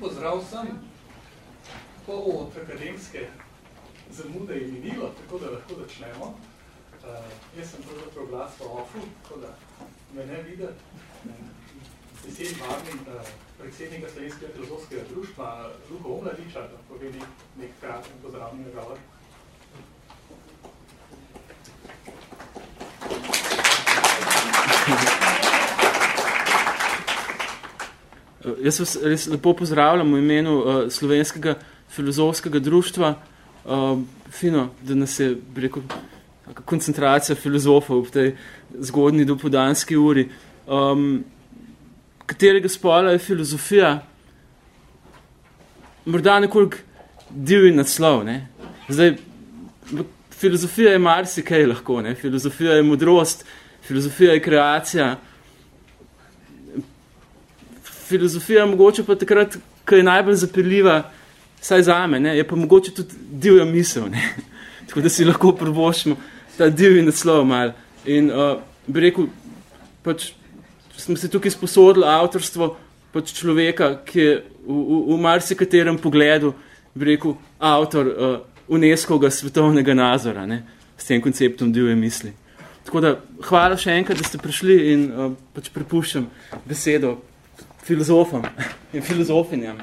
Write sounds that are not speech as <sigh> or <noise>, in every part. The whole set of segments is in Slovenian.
pozdrav vsem. Pol od akademske zamude je minilo, tako da lahko začnemo. Uh, jaz sem pravzaprav glas v ofu, tako da me ne videti. Veseli vabim uh, predsednika Slovenskega filozofskega društva Luko Omladiča, da pove nek, nek kratek pozdravni nagovor. Jaz vas res lepo pozdravljam v imenu uh, Slovenskega filozofskega društva. Uh, fino, da nas je rekel, koncentracija filozofov v tej zgodni dopodanski uri. Um, katerega spola je filozofija? Morda nekoliko divji naslov. Ne? Zdaj, filozofija je marsikaj lahko. Ne? Filozofija je modrost, filozofija je kreacija, filozofija mogoče pa takrat, ko je najbolj zapeljiva, saj zame, ne, je pa mogoče tudi divja misel, ne. <laughs> Tako da si lahko prvošimo ta divji naslov mal. In uh, bi rekel, pač smo se tukaj sposodili avtorstvo pač človeka, ki je v, v, v marsikaterem pogledu, bi rekel, avtor uh, UNESCO-ga svetovnega nazora, ne, s tem konceptom divje misli. Tako da, hvala še enkrat, da ste prišli in uh, pač prepuščam besedo filozofom in filozofinjam.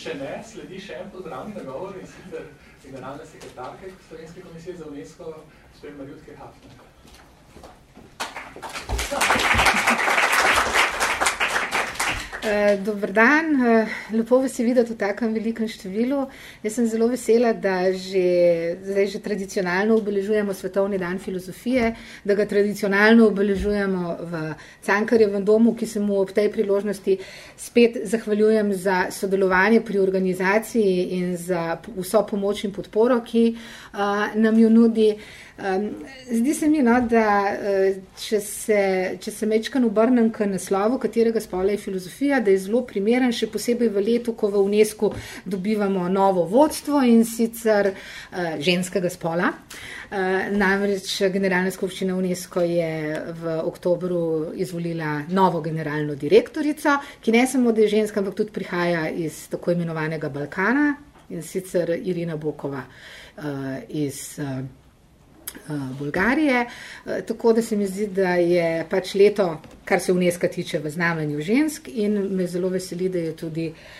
Še ne, sledi še en pozdravni nagovor in sicer generalne sekretarke Slovenske komisije za UNESCO, gospodin Marjutke Hafner. Eh, Dobar dan, eh, lepo vas je videti v takem velikem številu. Jaz sem zelo vesela, da že, zdaj že tradicionalno obeležujemo Svetovni dan filozofije, da ga tradicionalno obeležujemo v Cankarjevem domu, ki se mu ob tej priložnosti spet zahvaljujem za sodelovanje pri organizaciji in za vso pomoč in podporo, ki uh, nam jo nudi. Um, zdi se mi, no, da če se, če se mečkan obrnem k naslovu, katerega spola je filozofija, da je zelo primeren, še posebej v letu, ko v UNESCO dobivamo novo vodstvo in sicer uh, ženskega spola. Uh, namreč Generalna skupščina UNESCO je v oktobru izvolila novo generalno direktorico, ki ne samo, da je ženska, ampak tudi prihaja iz tako imenovanega Balkana in sicer Irina Bokova uh, iz. Uh, Bolgarije. Eh, tako da se mi zdi, da je pač leto, kar se UNESCO tiče, v znamenju žensk in me zelo veseli, da je tudi uh,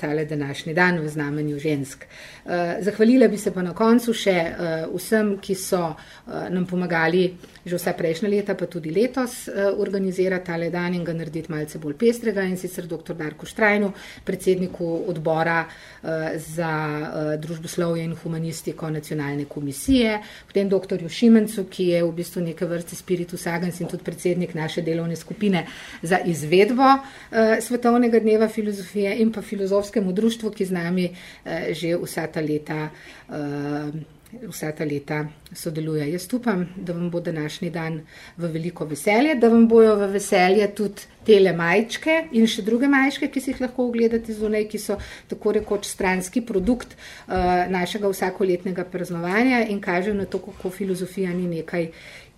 tale današnji dan v znamenju žensk. Uh, zahvalila bi se pa na koncu še uh, vsem, ki so nam pomagali že vsa prejšnja leta, pa tudi letos organizirati tale dan in ga narediti malce bolj pestrega in sicer dr. Darko Štrajnu, predsedniku odbora za družboslovje in humanistiko nacionalne komisije, potem dr. Šimencu, ki je v bistvu neke vrste spiritus agens in tudi predsednik naše delovne skupine za izvedbo Svetovnega dneva filozofije in pa filozofskemu društvu, ki z nami uh, že vsa ta leta. Uh, Vsa ta leta sodeluje. Jaz upam, da vam bo današnji dan v veliko veselje, da vam bojo v veselje tudi tele majčke in še druge majčke, ki si jih lahko ogledate zunaj, ki so tako rekoč stranski produkt uh, našega vsakoletnega praznovanja in kažejo na to, kako filozofija ni nekaj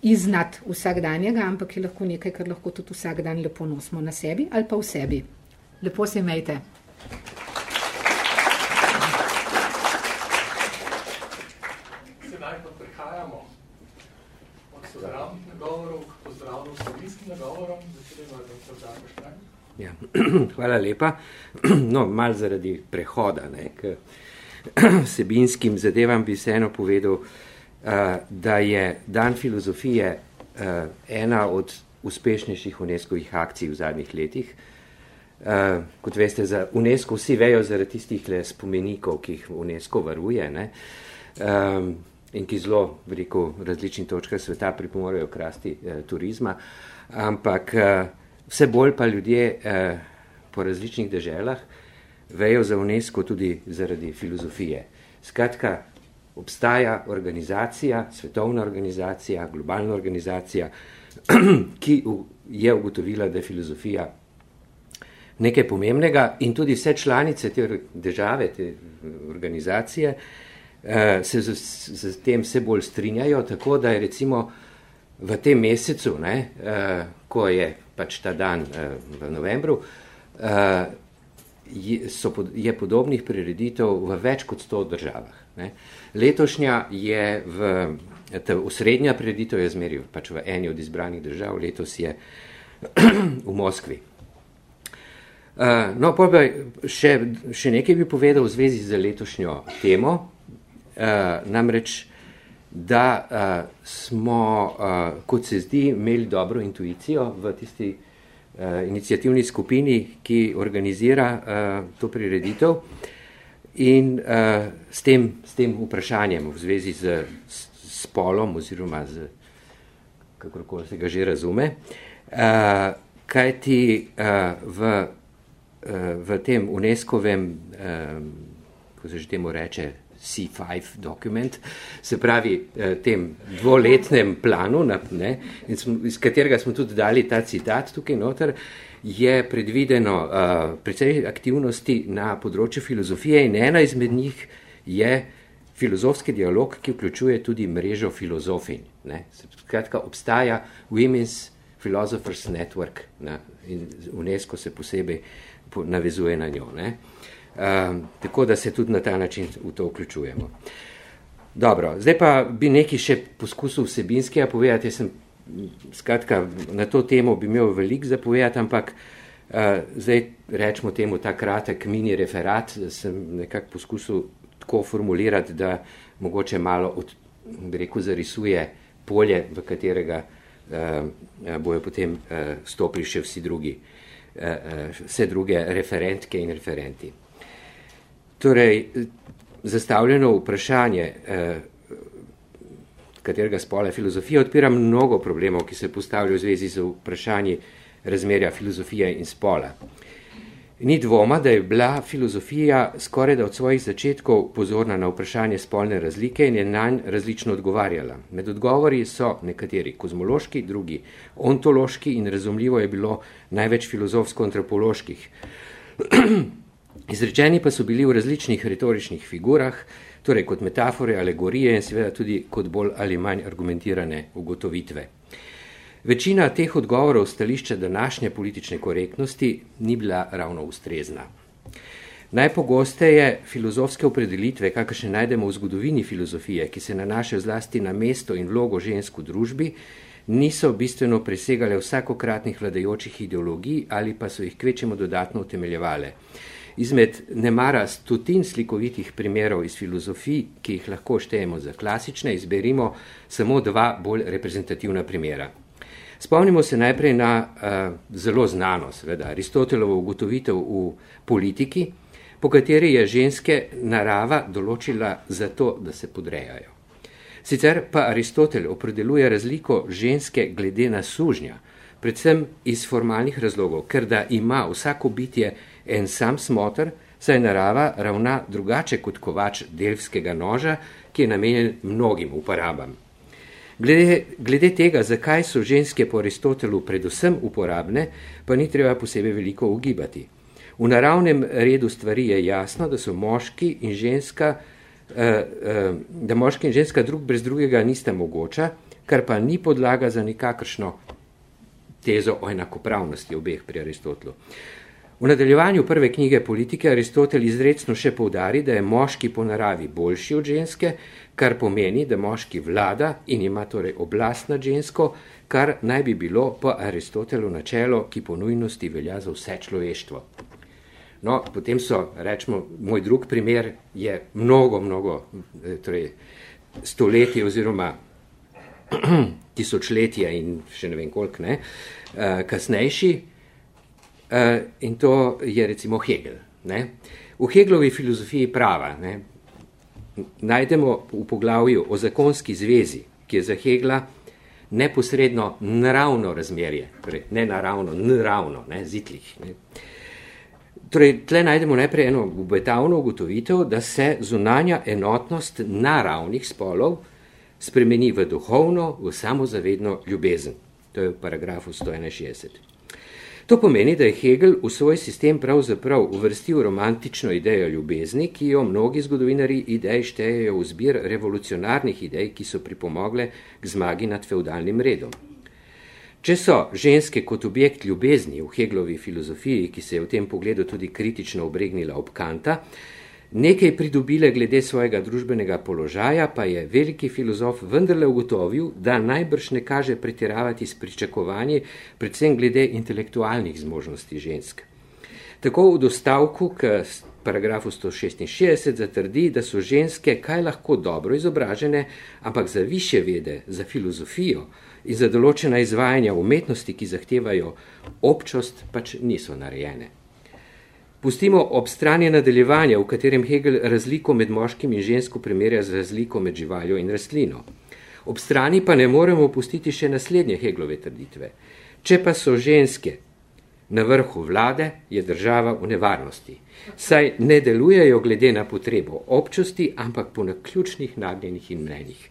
iznad vsakdanjega, ampak je lahko nekaj, kar lahko tudi vsak dan lepo nosimo na sebi ali pa v sebi. Lepo se imejte. Sedaj pa prihajamo od pozdravnih nagovorov k pozdravnim slovinskim nagovorom. Začelimo dr. Darko Štrajn. Ja. <clears throat> Hvala lepa. <clears throat> No, malo zaradi prehoda ne, k <clears throat> sebinskim zadevam bi se eno povedal, da je dan filozofije ena od uspešnejših UNESCO-vih akcij v zadnjih letih. Uh, kot veste, za UNESCO vsi vejo zaradi tistih le spomenikov, ki jih UNESCO varuje ne, um, in ki zelo veliko različnih točkah sveta pripomorejo k rasti uh, turizma, ampak uh, vse bolj pa ljudje uh, po različnih deželah vejo za UNESCO tudi zaradi filozofije. Skratka, obstaja organizacija, svetovna organizacija, globalna organizacija, <clears throat> ki je ugotovila, da je filozofija nekaj pomembnega in tudi vse članice te države, te organizacije, se z, z tem vse bolj strinjajo, tako da je recimo v tem mesecu, ne, uh, ko je pač ta dan uh, v novembru, so, je podobnih prireditev v več kot 100 državah. Ne. Letošnja je v, ta osrednja prireditev je zmeril pač v eni od izbranih držav, letos je <clears throat> v Moskvi. Uh, no, pa še, še nekaj bi povedal v zvezi z letošnjo temo, uh, namreč, da uh, smo, uh, kot se zdi, imeli dobro intuicijo v tisti uh, inicijativni skupini, ki organizira uh, to prireditev. In uh, s, tem, s tem vprašanjem v zvezi z, s spolom oziroma z, kakorkoli se ga že razume, uh, kaj ti uh, v v tem UNESCO-vem, ko se že temu reče, C5 dokument, se pravi eh, tem dvoletnem planu, ne, iz katerega smo tudi dali ta citat tukaj noter, je predvideno uh, precej aktivnosti na področju filozofije in ena izmed njih je filozofski dialog, ki vključuje tudi mrežo filozofinj. Skratka, obstaja Women's Philosophers Network ne, in UNESCO se posebej uh, navezuje na njo. Ne? Um, tako da se tudi na ta način v to vključujemo. Dobro, zdaj pa bi nekaj še poskusil vsebinskega povedati. Jaz sem, skratka, na to temo bi imel veliko zapovedati, ampak uh, zdaj rečemo temu ta kratek mini referat, sem nekako poskusil tako formulirati, da mogoče malo od, rekel, zarisuje polje, v katerega uh, bojo potem uh, stopili še vsi drugi uh, Eh, eh, vse druge referentke in referenti. Torej, zastavljeno vprašanje, eh, katerega spola filozofija, odpira mnogo problemov, ki se postavljajo v zvezi z vprašanji razmerja filozofije in spola. Ni dvoma, da je bila filozofija skoraj da od svojih začetkov pozorna na vprašanje spolne razlike in je nanj različno odgovarjala. Med odgovori so nekateri kozmološki, drugi ontološki in razumljivo je bilo največ filozofsko-antropoloških. <clears throat> Izrečeni pa so bili v različnih retoričnih figurah, torej kot metafore, alegorije in seveda tudi kot bolj ali manj argumentirane ugotovitve. Večina teh odgovorov stališča današnje politične korektnosti ni bila ravno ustrezna. Najpogosteje filozofske opredelitve, kakršne najdemo v zgodovini filozofije, ki se nanašajo zlasti na mesto in vlogo žensk v družbi, niso bistveno presegale vsakokratnih vladajočih ideologij ali pa so jih kvečemo dodatno utemeljevale. Izmed nemara stotin slikovitih primerov iz filozofij, ki jih lahko štejemo za klasične, izberimo samo dva bolj reprezentativna primera. Spomnimo se najprej na uh, zelo znano, seveda, Aristotelovo ugotovitev v politiki, po kateri je ženske narava določila za to, da se podrejajo. Sicer pa Aristotel opredeluje razliko ženske glede na sužnja, predvsem iz formalnih razlogov, ker da ima vsako bitje en sam smotr, saj narava ravna drugače kot kovač delvskega noža, ki je namenjen mnogim uporabam. Glede, glede tega, zakaj so ženske po Aristotelu predvsem uporabne, pa ni treba posebej veliko ugibati. V naravnem redu stvari je jasno, da so moški in ženska, eh, eh, da moški in ženska drug brez drugega nista mogoča, kar pa ni podlaga za nikakršno tezo o enakopravnosti obeh pri Aristotelu. V nadaljevanju prve knjige politike Aristotel izredno še poudari, da je moški po naravi boljši od ženske, kar pomeni, da moški vlada in ima torej oblast nad žensko, kar naj bi bilo po Aristotelu načelo, ki po nujnosti velja za vse človeštvo. No, potem so, rečemo, moj drug primer je mnogo, mnogo, eh, torej stoletje oziroma <clears throat> tisočletja in še ne vem koliko, ne, eh, kasnejši, eh, in to je recimo Hegel. Ne. V Heglovi filozofiji prava, ne, najdemo v poglavju o zakonski zvezi, ki je za Hegla neposredno naravno razmerje, torej ne naravno, naravno, ne, zitlih. Ne. Torej, tle najdemo najprej eno obetavno ugotovitev, da se zunanja enotnost naravnih spolov spremeni v duhovno, v samozavedno ljubezen. To je v paragrafu 161. To pomeni, da je Hegel v svoj sistem pravzaprav uvrstil romantično idejo ljubezni, ki jo mnogi zgodovinari idej štejejo v zbir revolucionarnih idej, ki so pripomogle k zmagi nad feudalnim redom. Če so ženske kot objekt ljubezni v Heglovi filozofiji, ki se je v tem pogledu tudi kritično obregnila ob Kanta, Nekaj pridobile glede svojega družbenega položaja, pa je veliki filozof vendarle ugotovil, da najbrž ne kaže pretiravati s pričakovanji, predvsem glede intelektualnih zmožnosti žensk. Tako v dostavku k paragrafu 166 zatrdi, da so ženske kaj lahko dobro izobražene, ampak za više vede, za filozofijo in za določena izvajanja umetnosti, ki zahtevajo občost, pač niso narejene. Pustimo ob strani nadaljevanja, v katerem Hegel razliko med moškim in žensko primerja z razliko med živaljo in rastlino. Ob strani pa ne moremo pustiti še naslednje Heglove trditve. Če pa so ženske na vrhu vlade, je država v nevarnosti. Saj ne delujejo glede na potrebo občosti, ampak po naključnih nagnjenih in mnenjih.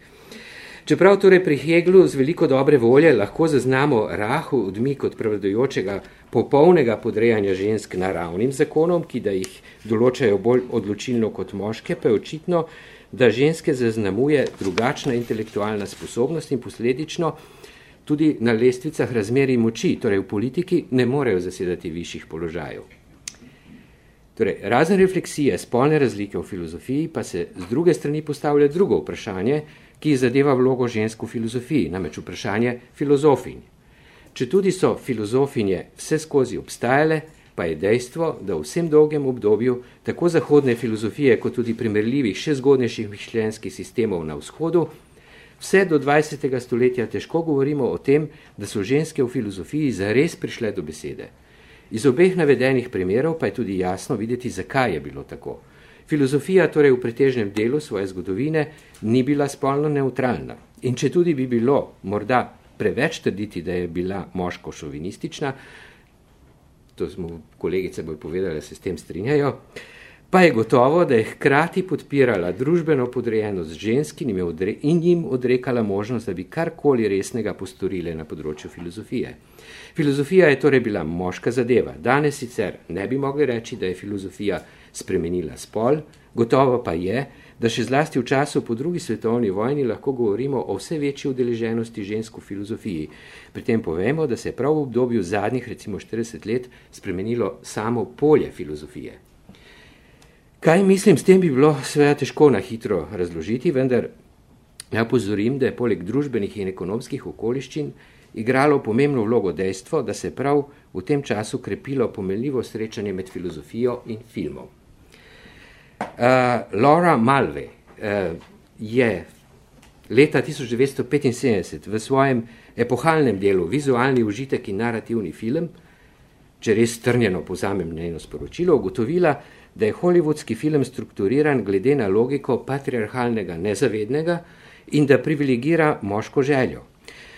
Čeprav torej pri Heglu z veliko dobre volje lahko zaznamo rahu odmik od prevladujočega popolnega podrejanja žensk naravnim zakonom, ki da jih določajo bolj odločilno kot moške, pa je očitno, da ženske zaznamuje drugačna intelektualna sposobnost in posledično tudi na lestvicah razmeri moči, torej v politiki, ne morejo zasedati višjih položajev. Torej, razen refleksije spolne razlike v filozofiji pa se z druge strani postavlja drugo vprašanje, ki zadeva vlogo žensk v filozofiji, namreč vprašanje filozofinj. Če tudi so filozofinje vse skozi obstajale, pa je dejstvo, da v vsem dolgem obdobju tako zahodne filozofije, kot tudi primerljivih še zgodnejših mišljenjskih sistemov na vzhodu, vse do 20. stoletja težko govorimo o tem, da so ženske v filozofiji zares prišle do besede. Iz obeh navedenih primerov pa je tudi jasno videti, zakaj je bilo tako. Filozofija torej v pretežnem delu svoje zgodovine ni bila spolno neutralna. In če tudi bi bilo morda preveč trditi, da je bila moško šovinistična, to smo kolegice bolj povedali, da se s tem strinjajo, pa je gotovo, da je hkrati podpirala družbeno podrejenost žensk in jim odrekala možnost, da bi karkoli resnega postorile na področju filozofije. Filozofija je torej bila moška zadeva. Danes sicer ne bi mogli reči, da je filozofija spremenila spol, gotovo pa je, da še zlasti v času po drugi svetovni vojni lahko govorimo o vse večji udeleženosti žensko filozofiji. Pri tem povemo, da se je prav v obdobju zadnjih recimo 40 let spremenilo samo polje filozofije. Kaj mislim, s tem bi bilo seveda težko na hitro razložiti, vendar ja pozorim, da je poleg družbenih in ekonomskih okoliščin igralo pomembno vlogo dejstvo, da se prav v tem času krepilo pomenljivo srečanje med filozofijo in filmom. Uh, Laura Malve uh, je leta 1975 v svojem epohalnem delu Vizualni užitek in narativni film, če res strnjeno pozamem njeno sporočilo, ugotovila, da je hollywoodski film strukturiran glede na logiko patriarhalnega nezavednega in da privilegira moško željo.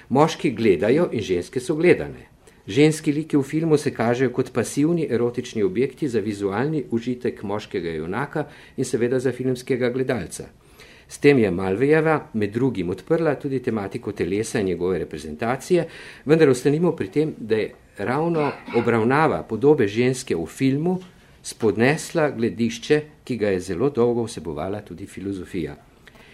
Moški gledajo in ženske so gledane. Ženski liki v filmu se kažejo kot pasivni erotični objekti za vizualni užitek moškega junaka in seveda za filmskega gledalca. S tem je Malvejeva med drugim odprla tudi tematiko telesa in njegove reprezentacije, vendar ostanimo pri tem, da je ravno obravnava podobe ženske v filmu spodnesla gledišče, ki ga je zelo dolgo vsebovala tudi filozofija.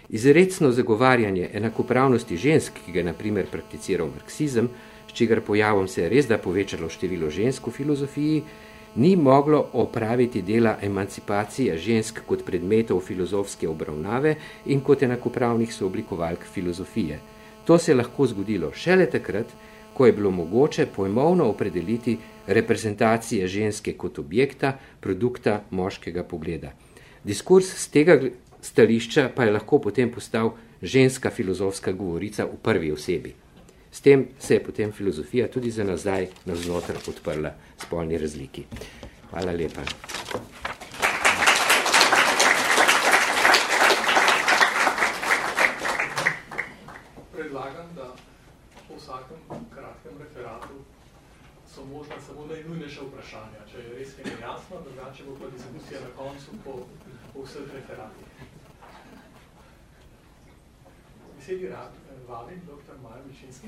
Izredno zagovarjanje enakopravnosti žensk, ki ga je naprimer prakticiral marksizem, s čigar pojavom se je res da povečalo število žensk v filozofiji, ni moglo opraviti dela emancipacije žensk kot predmetov filozofske obravnave in kot enakopravnih sooblikovalk filozofije. To se je lahko zgodilo šele takrat, ko je bilo mogoče pojmovno opredeliti reprezentacije ženske kot objekta, produkta moškega pogleda. Diskurs z tega stališča pa je lahko potem postal ženska filozofska govorica v prvi osebi. S tem se je potem filozofija tudi za nazaj navznotraj odprla spolni razliki. Hvala lepa. Predlagam, da po vsakem kratkem referatu so možna samo najnujnejša vprašanja. Če je res nekaj jasno, drugače bo pa diskusija na koncu po, po vseh referatih besedi rad vabim dr. Maja Mičinski.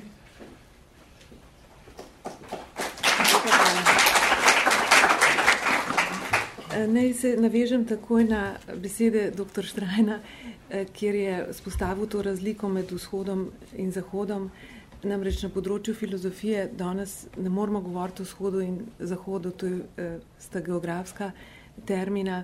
Hvala. Naj se navežem takoj na besede dr. Štrajna, kjer je spostavil to razliko med vzhodom in zahodom. Namreč na področju filozofije danes ne moramo govoriti o vzhodu in zahodu, to je sta geografska termina.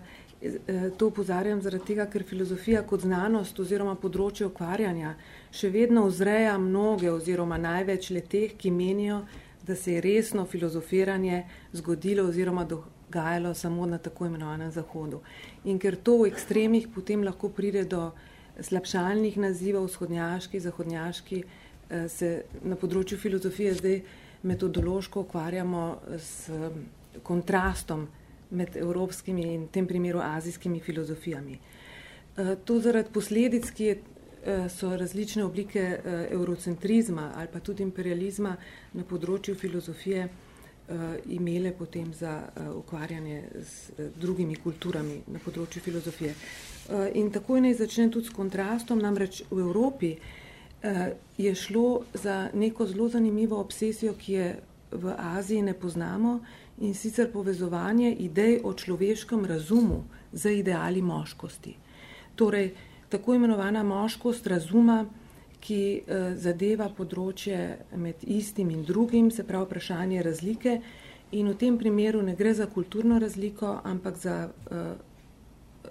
To upozarjam zaradi tega, ker filozofija kot znanost oziroma področje ukvarjanja še vedno vzreja mnoge oziroma največ leteh, ki menijo, da se je resno filozofiranje zgodilo oziroma dogajalo samo na tako imenovanem zahodu. In ker to v ekstremih potem lahko pride do slabšalnih nazivov, vzhodnjaški, zahodnjaški, se na področju filozofije zdaj metodološko ukvarjamo s kontrastom med evropskimi in v tem primeru azijskimi filozofijami. To zaradi posledic, ki je Eh, so različne oblike eh, eurocentrizma ali pa tudi imperializma na področju filozofije eh, imele potem za ukvarjanje z drugimi kulturami na področju filozofije. In takoj naj začnem tudi s kontrastom, namreč v Evropi je šlo za neko zelo zanimivo obsesijo, ki je v Aziji ne poznamo in sicer povezovanje idej o človeškem razumu z ideali moškosti. Torej, tako imenovana moškost razuma, ki eh, zadeva področje med istim in drugim, se pravi vprašanje razlike in v tem primeru ne gre za kulturno razliko, ampak za uh,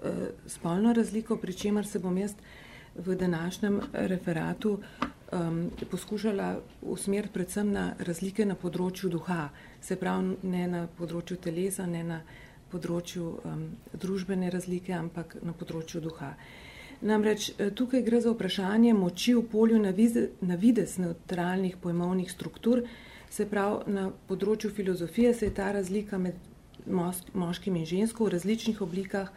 uh, spolno razliko, pri čemer se bom jaz v današnjem referatu um, poskušala usmeriti predvsem na razlike na področju duha, se pravi ne na področju telesa, ne na področju um, družbene razlike, ampak na področju duha. Uh, Namreč eh, tukaj gre za vprašanje moči v polju na vides neutralnih pojmovnih struktur, se pravi na področju filozofije se je ta razlika med moškim in žensko v različnih oblikah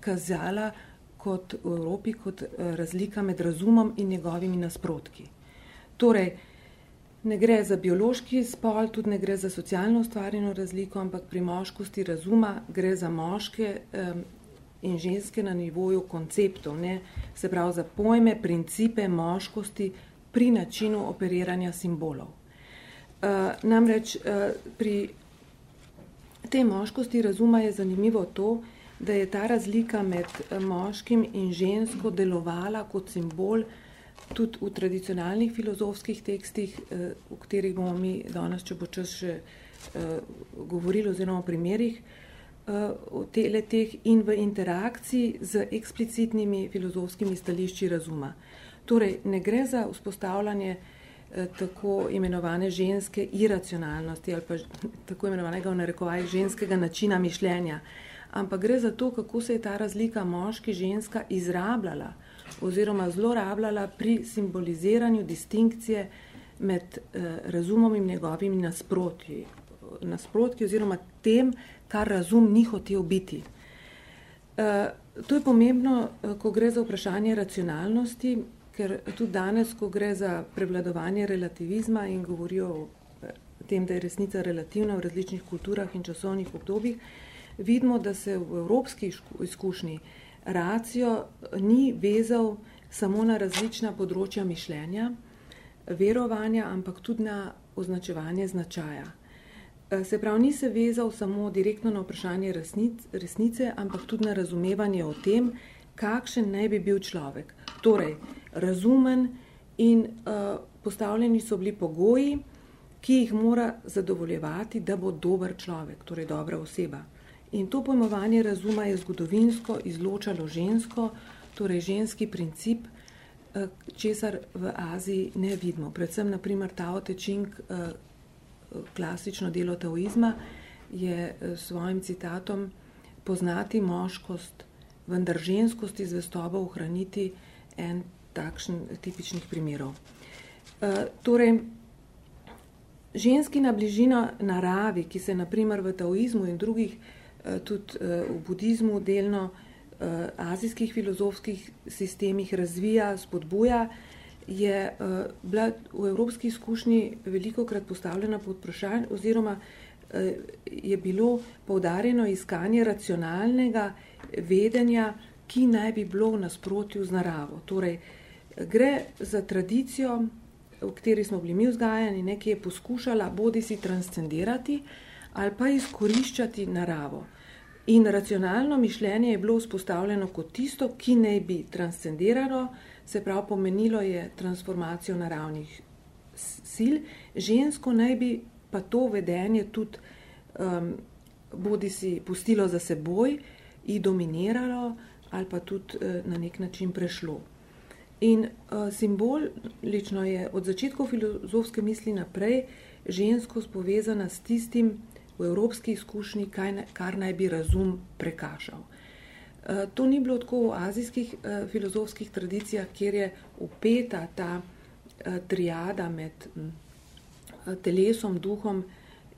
kazala kot v Evropi kot eh, razlika med razumom in njegovimi nasprotki. Torej, ne gre za biološki spol, tudi ne gre za socialno ustvarjeno razliko, ampak pri moškosti razuma gre za moške in ženske na nivoju konceptov, ne? se pravi za pojme, principe moškosti pri načinu operiranja simbolov. Uh, namreč uh, pri tej moškosti razuma je zanimivo to, da je ta razlika med eh, moškim in žensko delovala kot simbol tudi v tradicionalnih filozofskih tekstih, uh, v katerih bomo mi danes, če bo čas še uh, govorili oziroma o primerih, uh, teleteh in v interakciji z eksplicitnimi filozofskimi stališči razuma. Torej, ne gre za vzpostavljanje eh, tako imenovane ženske iracionalnosti ali pa tako imenovanega v narekovaj ženskega načina mišljenja, ampak gre za to, kako se je ta razlika moški-ženska izrabljala oziroma zlorabljala pri simboliziranju distinkcije med eh, razumom in njegovimi nasprotji, nasprotki oziroma tem, kar razum ni hotel biti. Uh, to je pomembno, uh, ko gre za vprašanje racionalnosti, ker tudi danes, ko gre za prevladovanje relativizma in govorijo o uh, tem, da je resnica relativna v različnih kulturah in časovnih obdobjih, vidimo, da se v evropski izkušnji racijo ni vezal samo na različna področja mišljenja, verovanja, ampak tudi na označevanje značaja. Eh, se pravi, ni se vezal samo direktno na vprašanje resnic, resnice, ampak tudi na razumevanje o tem, kakšen naj bi bil človek. Torej, razumen in uh, postavljeni so bili pogoji, ki jih mora zadovoljevati, da bo dober človek, torej dobra oseba. In to pojmovanje razuma je zgodovinsko izločalo žensko, torej ženski princip, uh, česar v Aziji ne vidimo. Predvsem, naprimer, Tao Te Ching. Uh, klasično delo taoizma, je s eh, svojim citatom poznati moškost, vendar ženskosti zvestobo ohraniti en takšen tipičnih primerov. E, torej, ženskina bližina naravi, ki se naprimer v taoizmu in drugih, e, tudi v budizmu delno, azijskih filozofskih sistemih razvija, spodbuja, je uh, bila v evropski izkušnji veliko krat postavljena pod vprašanje oziroma uh, je bilo poudarjeno iskanje racionalnega vedenja, ki naj bi bilo v nasprotju z naravo. Torej, gre za tradicijo, v kateri smo bili mi vzgajani, nekaj je poskušala bodi si transcendirati ali pa izkoriščati naravo. In racionalno mišljenje je bilo vzpostavljeno kot tisto, ki naj bi transcendiralo, se pravi, pomenilo je transformacijo naravnih sil, žensko naj bi pa to vedenje tudi um, bodi si pustilo za seboj in dominiralo, ali pa tudi uh, na nek način prešlo. In uh, simbolično je od začetkov filozofske misli naprej žensko povezana s tistim, v evropski izkušnji, kar naj bi razum prekašal. Eh, to ni bilo tako v azijskih eh, filozofskih tradicijah, kjer je upeta ta eh, triada med telesom, duhom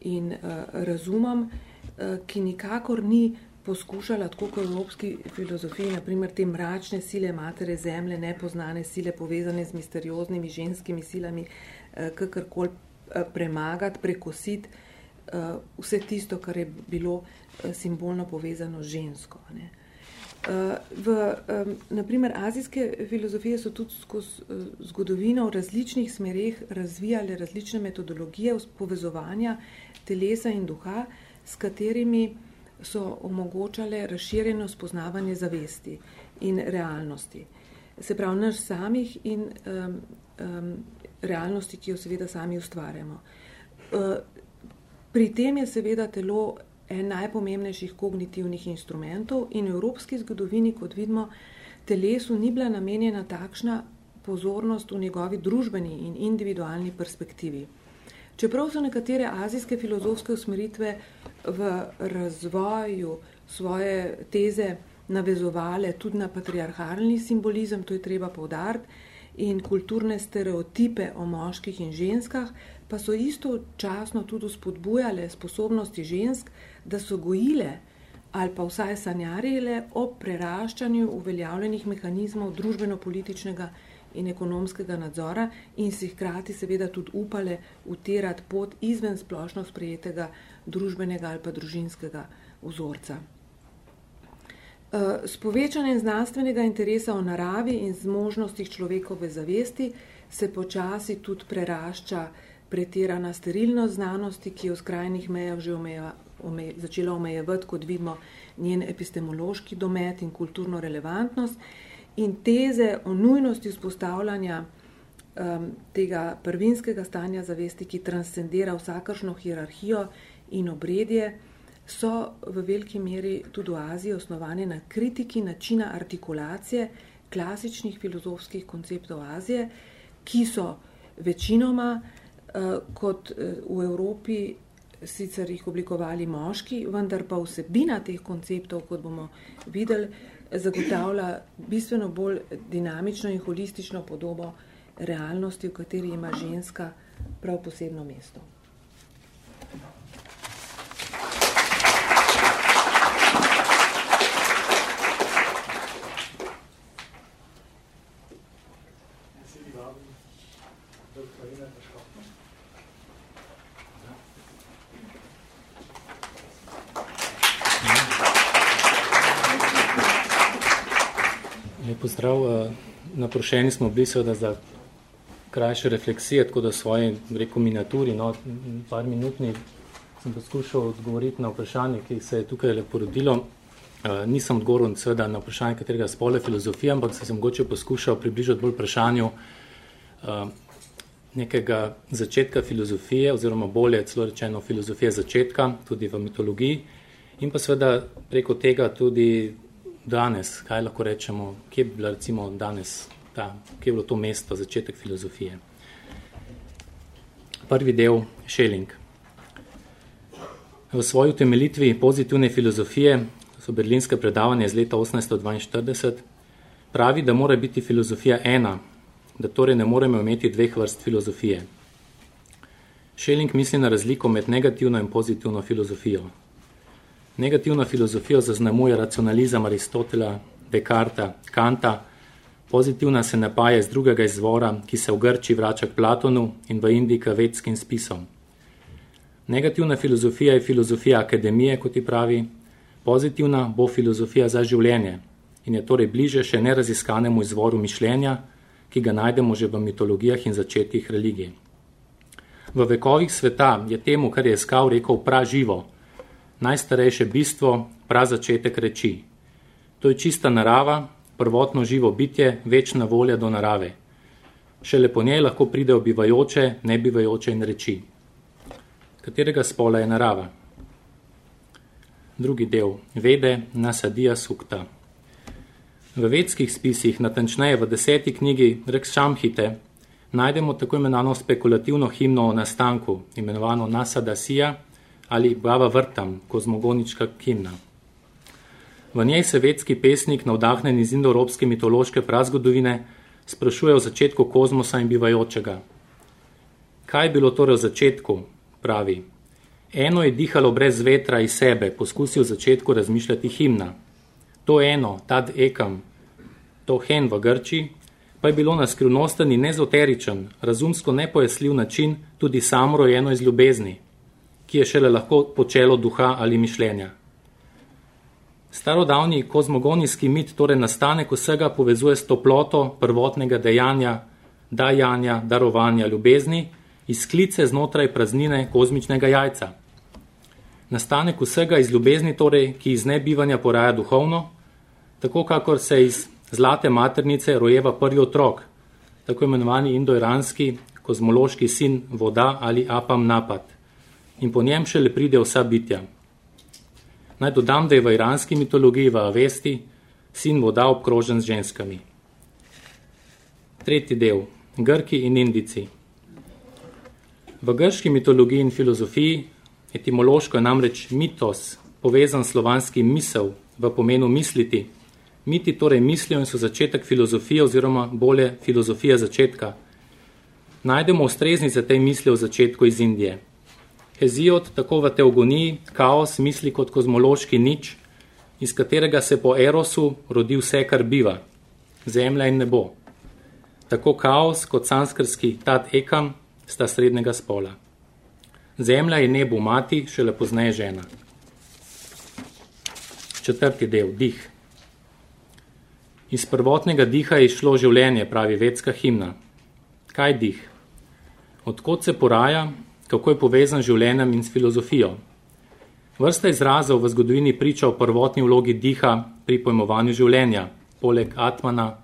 in razumom, ki nikakor ni poskušala, tako kot v evropski filozofiji, naprimer te mračne sile matere zemlje, nepoznane sile povezane z misterioznimi ženskimi silami, kakorkoli premagati, prekositi. Vse tisto, kar je bilo simbolno povezano z žensko. Ne. Eh, v, naprimer, azijske filozofije so tudi skozi zgodovino v različnih smereh razvijale različne metodologije povezovanja telesa in duha, s katerimi so omogočale razširjeno spoznavanje zavesti in realnosti. Se pravi, naš samih in um, um, realnosti, ki jo seveda sami ustvarjamo. Uh, Pri tem je seveda telo en najpomembnejših kognitivnih instrumentov in v evropski zgodovini, kot vidimo, telesu ni bila namenjena takšna pozornost v njegovi družbeni in individualni perspektivi. Čeprav so nekatere azijske filozofske usmeritve v razvoju svoje teze navezovale tudi na patriarhalni simbolizem, to je treba povdariti, in kulturne stereotipe o moških in ženskah, pa so istočasno tudi spodbujale sposobnosti žensk, da so gojile ali pa vsaj sanjarile o preraščanju uveljavljenih mehanizmov družbeno-političnega in ekonomskega nadzora in si hkrati seveda tudi upale utirati pot izven splošno sprejetega družbenega ali pa družinskega vzorca. Eh, s povečanjem znanstvenega interesa o naravi in zmožnostih človekove zavesti se počasi tudi prerašča pretirana sterilnost znanosti, ki je v skrajnih mejah že omeja, ome, začela omejevati, kot vidimo, njen epistemološki domet in kulturno relevantnost. In teze o nujnosti vzpostavljanja um, tega prvinskega stanja zavesti, ki transcendira vsakršno hierarhijo in obredje, so v veliki meri tudi v Aziji osnovane na kritiki načina artikulacije klasičnih filozofskih konceptov Azije, ki so večinoma Eh, kot eh, v Evropi sicer jih oblikovali moški, vendar pa vsebina teh konceptov, kot bomo videli, zagotavlja bistveno bolj dinamično in holistično podobo realnosti, v kateri ima ženska prav posebno mesto. pozdrav. Eh, naprošeni smo bili seveda za krajše refleksije, tako da svoje, rekel, minaturi, no, par minutni, sem poskušal odgovoriti na vprašanje, ki se je tukaj lepo rodilo. Uh, nisem odgovoril seveda na vprašanje, katerega spole filozofije, ampak sem se mogoče poskušal približati bolj vprašanju uh, nekega začetka filozofije, oziroma bolje celo rečeno filozofije začetka, tudi v mitologiji, in pa seveda preko tega tudi danes, kaj lahko rečemo, kje bi bila recimo danes, ta, kje je bilo to mesto, začetek filozofije. Prvi del, Schelling. V svoji utemelitvi pozitivne filozofije, so berlinske predavanje iz leta 1842, pravi, da mora biti filozofija ena, da torej ne moremo imeti dveh vrst filozofije. Schelling misli na razliko med negativno in pozitivno filozofijo. Negativno filozofijo zaznamuje racionalizem Aristotela, Descarta, Kanta, pozitivna se napaja iz drugega izvora, ki se v Grči vrača k Platonu in v Indiji k vedskim spisom. Negativna filozofija je filozofija akademije, kot ji pravi, pozitivna bo filozofija za življenje in je torej bliže še neraziskanemu izvoru mišljenja, ki ga najdemo že v mitologijah in začetkih religij. V vekovih sveta je temu, kar je iskal, rekel prav živo, najstarejše bistvo, prav začetek reči. To je čista narava, prvotno živo bitje, večna volja do narave. Šele po njej lahko pride obivajoče, nebivajoče in reči. Katerega spola je narava? Drugi del. Vede nasadija sukta. V vedskih spisih, natančneje v deseti knjigi Rex Šamhite, najdemo tako imenovano spekulativno himno o nastanku, imenovano Nasadasija ali Bava vrtam, kozmogonička himna. V njej se vedski pesnik, navdahnen iz indoevropske mitološke prazgodovine, sprašuje o začetku kozmosa in bivajočega. Kaj je bilo torej v začetku, pravi. Eno je dihalo brez vetra iz sebe, poskusil v začetku razmišljati himna. To eno, tad ekam, to hen v Grči, pa je bilo na skrivnosten in nezoteričen, razumsko nepojasliv način tudi samo rojeno iz ljubezni, ki je šele lahko počelo duha ali mišljenja. Starodavni kozmogonijski mit torej nastanek vsega povezuje s toploto prvotnega dejanja, dajanja, darovanja ljubezni, izklice znotraj praznine kozmičnega jajca. Nastanek vsega iz ljubezni torej, ki iz nebivanja poraja duhovno, tako kakor se iz zlate maternice rojeva prvi otrok, tako imenovani indoiranski kozmološki sin voda ali apam napad. In po njem šele pride vsa bitja. Naj dodam, da je v iranski mitologiji v Avesti sin voda obkrožen z ženskami. Tretji del. Grki in Indici. V grški mitologiji in filozofiji etimološko je namreč mitos povezan slovanski misel v pomenu misliti, Miti torej mislijo in so začetek filozofije oziroma bolje filozofija začetka. Najdemo ustreznice tej misli o začetku iz Indije. Hezijot tako v teogoniji kaos misli kot kozmološki nič, iz katerega se po erosu rodi vse, kar biva, zemlja in nebo. Tako kaos kot sanskrski tat ekam sta srednjega spola. Zemlja je nebu mati, šele pozneje žena. Četrti del, dih. Iz prvotnega diha je išlo življenje, pravi vedska himna. Kaj dih? Odkot se poraja, kako je povezan življenjem in s filozofijo? Vrsta izrazov v zgodovini priča o prvotni vlogi diha pri pojmovanju življenja, poleg Atmana,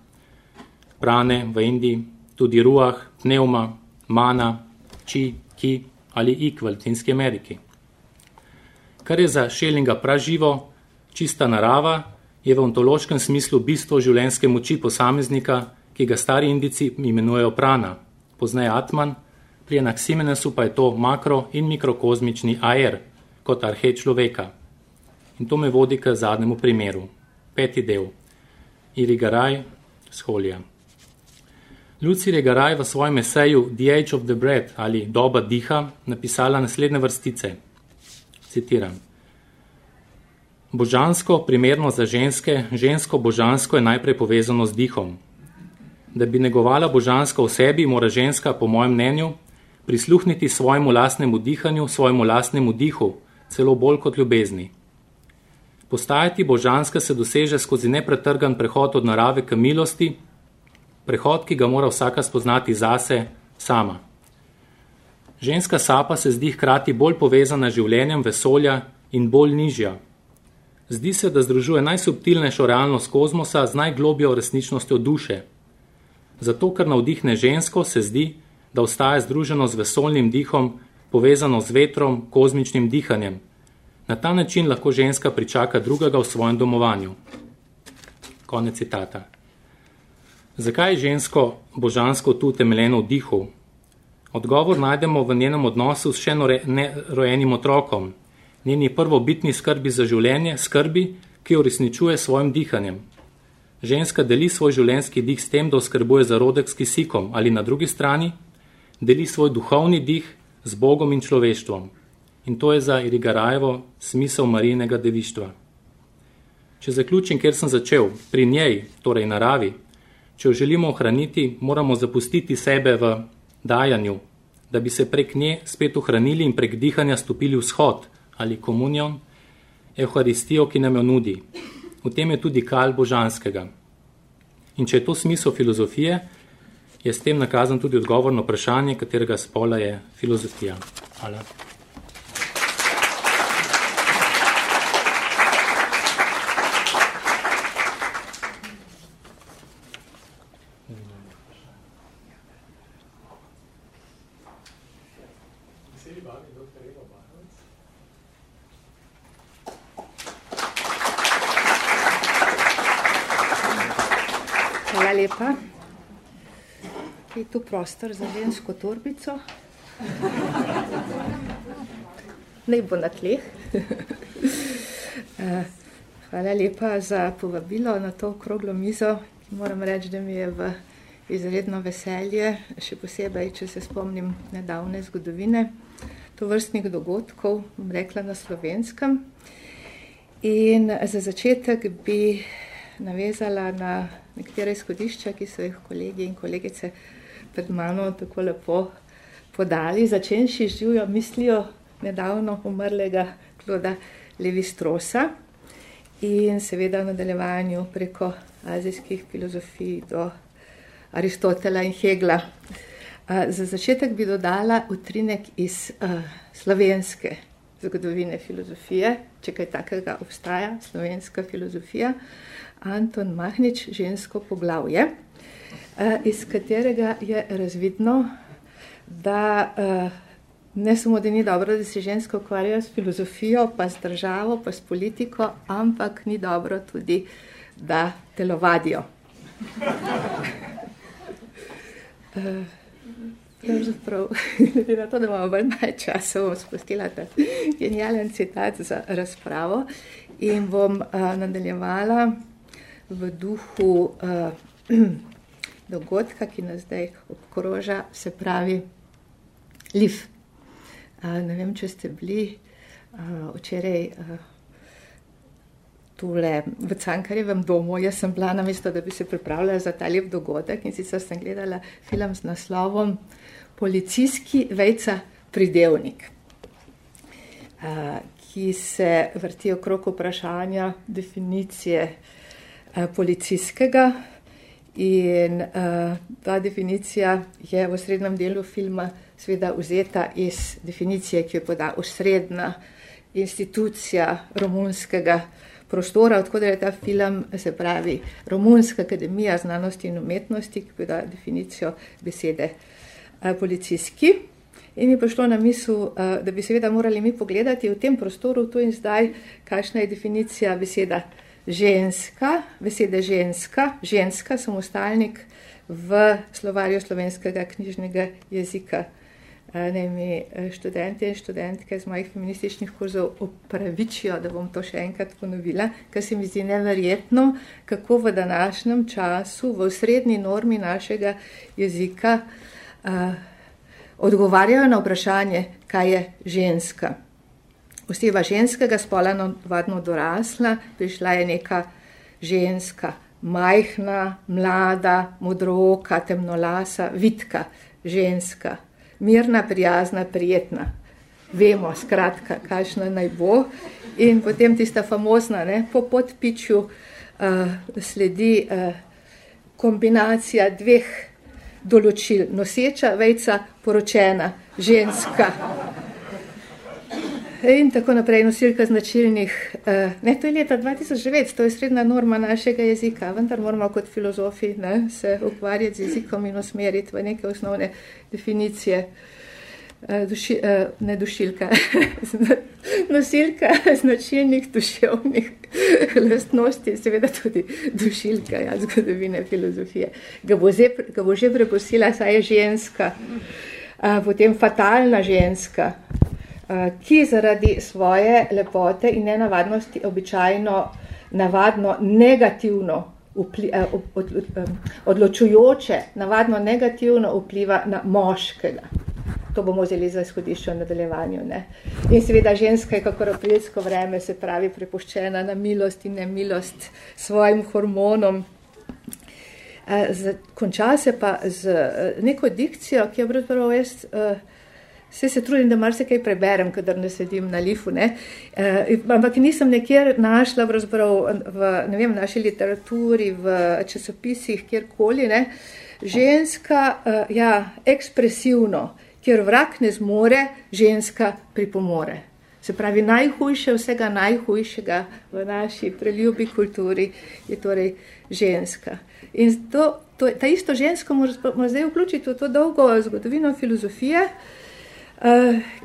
prane v Indiji, tudi ruah, pneuma, mana, či, ki ali ik v Latinski Ameriki. Kar je za Šelinga praživo, čista narava, je v ontološkem smislu bistvo življenjske moči posameznika, ki ga stari indici imenujejo prana, poznaje Atman, pri Anaximenesu pa je to makro- in mikrokozmični aer, kot arhe človeka. In to me vodi k zadnjemu primeru. Peti del. Irigaraj, sholja. Lucy Regaraj v svojem eseju The Age of the Breath ali Doba diha napisala naslednje vrstice. Citiram. Božansko, primerno za ženske, žensko božansko je najprej povezano z dihom. Da bi negovala božansko v sebi, mora ženska, po mojem mnenju, prisluhniti svojemu lastnemu dihanju, svojemu lastnemu dihu, celo bolj kot ljubezni. Postajati božanska se doseže skozi nepretrgan prehod od narave k milosti, prehod, ki ga mora vsaka spoznati zase sama. Ženska sapa se zdi hkrati bolj povezana z življenjem vesolja in bolj nižja, Zdi se, da združuje najsubtilnejšo realnost kozmosa z najglobjo resničnostjo duše. Zato, ker navdihne žensko, se zdi, da ostaja združeno z vesolnim dihom, povezano z vetrom, kozmičnim dihanjem. Na ta način lahko ženska pričaka drugega v svojem domovanju. Konec citata. Zakaj je žensko božansko tu temeljeno v dihu? Odgovor najdemo v njenem odnosu s še nerojenim otrokom, njeni prvobitni skrbi za življenje, skrbi, ki jo resničuje svojim dihanjem. Ženska deli svoj življenjski dih s tem, da oskrbuje zarodek s kisikom ali na drugi strani deli svoj duhovni dih z Bogom in človeštvom. In to je za Irigarajevo smisel marijnega devištva. Če zaključim, ker sem začel, pri njej, torej naravi, če jo želimo ohraniti, moramo zapustiti sebe v dajanju, da bi se prek nje spet ohranili in prek dihanja stopili v shod, ali komunion, Euharistijo, ki nam jo nudi. V tem je tudi kal božanskega. In če je to smisel filozofije, je s tem nakazan tudi odgovor na vprašanje, katerega spola je filozofija. Hvala. lepa. Je tu prostor za žensko torbico. <laughs> Naj bo na tleh. Eh, hvala lepa za povabilo na to okroglo mizo. Moram reči, da mi je v izredno veselje, še posebej, če se spomnim nedavne zgodovine, to vrstnih dogodkov, bom rekla na slovenskem. In za začetek bi navezala na nekatere izhodišča, ki so jih kolegi in kolegice pred mano tako lepo podali, začenši živijo mislijo nedavno umrlega Kloda Levi Strosa in seveda v nadaljevanju preko azijskih filozofij do Aristotela in Hegla. Za začetek bi dodala utrinek iz uh, slovenske zgodovine filozofije, če kaj takega obstaja, slovenska filozofija, Anton Mahnič, žensko poglavje, iz katerega je razvidno, da uh, ne samo, da ni dobro, da se žensko ukvarjajo s filozofijo, pa s državo, pa s politiko, ampak ni dobro tudi, da telovadijo. uh, Pravzaprav, glede na to, da imamo bolj malo časa, bom spustila ta genijalen citat za razpravo in bom uh, nadaljevala v duhu uh, dogodka, ki nas zdaj obkroža, se pravi Liv. Ne vem, če ste bili včeraj tule v Cankarjevem domu. Jaz sem bila na mesto, da bi se pripravljala za ta lep dogodek in sicer sem gledala film z naslovom Policijski vejca pridevnik, ki se vrti okrog vprašanja definicije policijskega. In uh, ta definicija je v srednjem delu filma seveda vzeta iz definicije, ki jo poda osrednja institucija romunskega prostora, odkud je ta film, se pravi Romunska akademija znanosti in umetnosti, ki poda definicijo besede uh, policijski. In mi je prišlo na misel, uh, da bi seveda morali mi pogledati v tem prostoru tu in zdaj, kakšna je definicija beseda ženska, besede ženska, ženska, samostalnik v slovarju slovenskega knjižnega jezika. Ne mi študenti in študentke z mojih feminističnih kurzov opravičijo, da bom to še enkrat ponovila, ker se mi zdi neverjetno, kako v današnjem času, v srednji normi našega jezika, uh, odgovarjajo na vprašanje, kaj je ženska oseba ženskega spola navadno dorasla, prišla je neka ženska, majhna, mlada, modrooka, temnolasa, vitka, ženska, mirna, prijazna, prijetna. Vemo, skratka, kakšna naj bo. In potem tista famozna, ne, po podpičju uh, sledi uh, kombinacija dveh določil, noseča vejca, poročena, ženska in tako naprej, nosilka značilnih. Eh, ne, to je leta 2009, to je srednja norma našega jezika, vendar moramo kot filozofi ne, se ukvarjati z jezikom in usmeriti v neke osnovne definicije. Eh, duši, eh, ne dušilka, <laughs> nosilka značilnih duševnih lastnosti, seveda tudi dušilka ja, zgodovine filozofije. Ga bo, ze, ga bo že prepustila, saj je ženska, potem fatalna ženska, ki zaradi svoje lepote in nenavadnosti običajno navadno negativno vpliva, eh, od, odločujoče, navadno negativno vpliva na moškega. To bomo vzeli za izhodišče v nadaljevanju. Ne? In seveda ženska je kakor aprilsko vreme, se pravi, prepuščena na milost in nemilost svojim hormonom. Eh, konča se pa z neko dikcijo, ki je pravzaprav jaz Vse se trudim, da marsikaj preberem, kadar ne sedim na lifu. Ne? E, ampak nisem nekjer našla v, v ne vem, naši literaturi, v časopisih, kjerkoli. Ne? Ženska, uh, ja, ekspresivno, kjer vrak ne zmore, ženska pripomore. Se pravi, najhujše vsega najhujšega v naši preljubi kulturi je torej ženska. In to, to, ta isto žensko moramo zdaj vključiti v to dolgo zgodovino filozofije. Eh,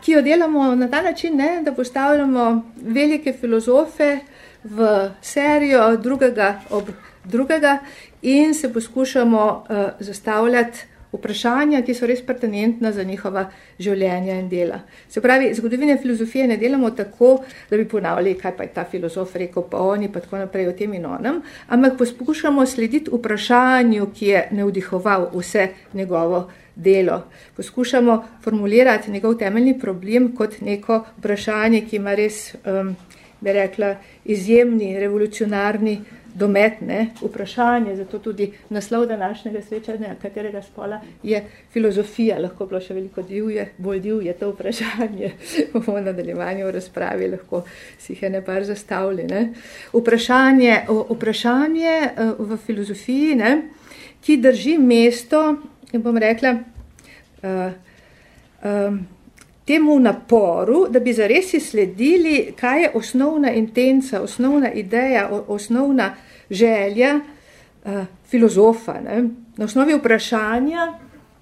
ki jo delamo na ta način, ne, da postavljamo velike filozofe v serijo drugega ob drugega, in se poskušamo uh, zastavljati vprašanja, ki so res pertinentna za njihova življenja in dela. Se pravi, zgodovine filozofije ne delamo tako, da bi ponavljali, kaj pa je ta filozof rekel, pa oni, pa tako naprej o tem in onem, ampak poskušamo slediti vprašanju, ki je navdihoval vse njegovo delo. Poskušamo formulirati njegov temeljni problem kot neko vprašanje, ki ima res, um, bi rekla, izjemni, revolucionarni dometne vprašanje, zato tudi naslov današnjega srečanja, katerega spola je filozofija, lahko bilo še veliko divje, bolj divje to vprašanje, bomo <laughs> v nadaljevanju razpravi, lahko si jih je nepar zastavili. Ne. Vprašanje, vprašanje eh, v filozofiji, ne, ki drži mesto, in bom rekla, uh, um, temu naporu, da bi zares izsledili, kaj je osnovna intenca, osnovna ideja, osnovna želja uh, filozofa. Ne? Na osnovi vprašanja,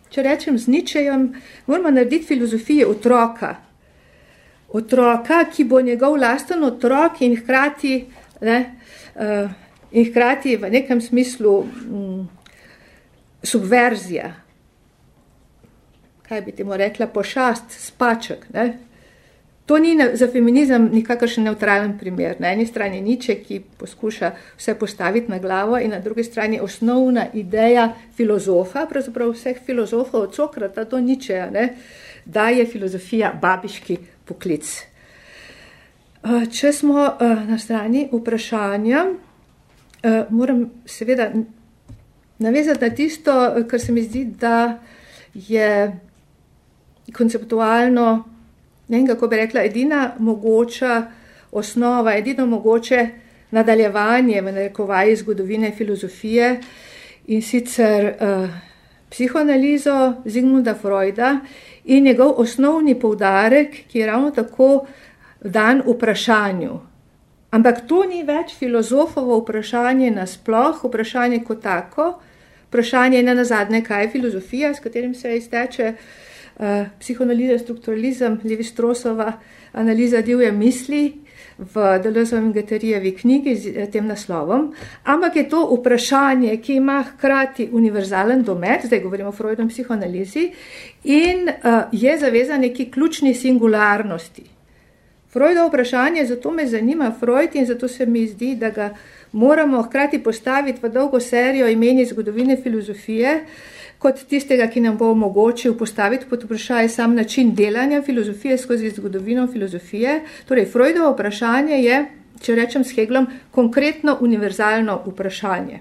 če rečem z ničejem, moramo narediti filozofije otroka. Otroka, ki bo njegov lasten otrok in hkrati, ne, uh, in hkrati v nekem smislu um, subverzija kaj bi temu rekla, pošast, spaček. Ne? To ni za feminizem nikakršen neutralen primer. Na eni strani niče, ki poskuša vse postaviti na glavo, in na drugi strani osnovna ideja filozofa, pravzaprav vseh filozofov od Sokrata do ničeja, ne? da je filozofija babiški poklic. Eh, če smo eh, na strani vprašanja, eh, moram seveda navezati na tisto, kar se mi zdi, da je konceptualno, ne vem, kako bi rekla, edina mogoča osnova, edino mogoče nadaljevanje v narekovaji zgodovine filozofije in sicer uh, psihoanalizo Zigmunda Freuda in njegov osnovni poudarek, ki je ravno tako dan vprašanju. Ampak to ni več filozofovo vprašanje nasploh, vprašanje kot tako, vprašanje je na zadnje, kaj je filozofija, s katerim se izteče uh, psihoanaliza, strukturalizem, Levi Strosova, analiza divje misli v Delezovem Gaterijevi knjigi z eh, tem naslovom, ampak je to vprašanje, ki ima hkrati univerzalen domet, zdaj govorimo o Freudovem psihoanalizi, in uh, je zavezan neki ključni singularnosti. Freudovo vprašanje, zato me zanima Freud in zato se mi zdi, da ga moramo hkrati postaviti v dolgo serijo imeni zgodovine filozofije, kot tistega, ki nam bo omogočil postaviti pod vprašanje sam način delanja filozofije skozi zgodovino filozofije. Torej, Freudovo vprašanje je, če rečem s Heglom, konkretno univerzalno vprašanje.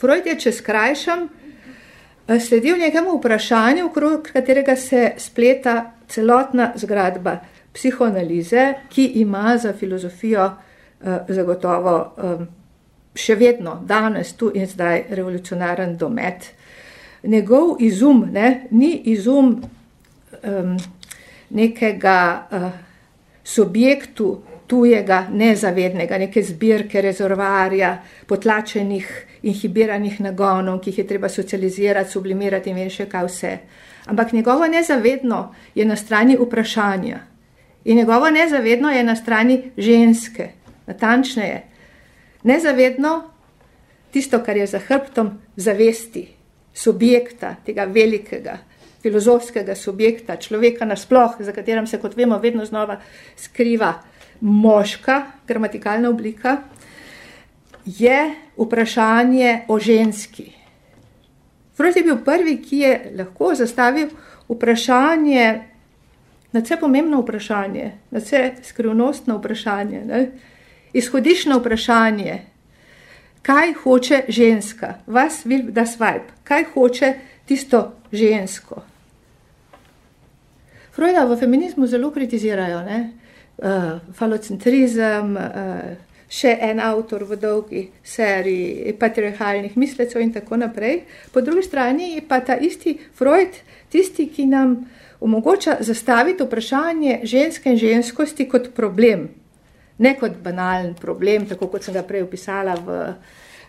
Freud je, če skrajšam, sledil nekemu vprašanju, okrog katerega se spleta celotna zgradba psihoanalize, ki ima za filozofijo eh, zagotovo še vedno, danes, tu in zdaj, revolucionaren domet njegov izum ne, ni izum um, nekega uh, subjektu tujega, nezavednega, neke zbirke, rezervarja, potlačenih, inhibiranih nagonov, ki jih je treba socializirati, sublimirati in vem še kaj vse. Ampak njegovo nezavedno je na strani vprašanja in njegovo nezavedno je na strani ženske, natančneje. Nezavedno tisto, kar je za hrbtom zavesti, subjekta, tega velikega filozofskega subjekta, človeka nasploh, za katerim se, kot vemo, vedno znova skriva moška gramatikalna oblika, je vprašanje o ženski. Freud je bil prvi, ki je lahko zastavil vprašanje, nadvse pomembno vprašanje, nadvse skrivnostno vprašanje, ne? izhodišno vprašanje, kaj hoče ženska, vas vil da svajp, kaj hoče tisto žensko. Freuda v feminizmu zelo kritizirajo, ne? Uh, falocentrizem, uh, še en avtor v dolgi seriji patriarhalnih mislecev in tako naprej. Po drugi strani pa ta isti Freud tisti, ki nam omogoča zastaviti vprašanje ženske in ženskosti kot problem, ne kot banalen problem, tako kot sem ga prej opisala v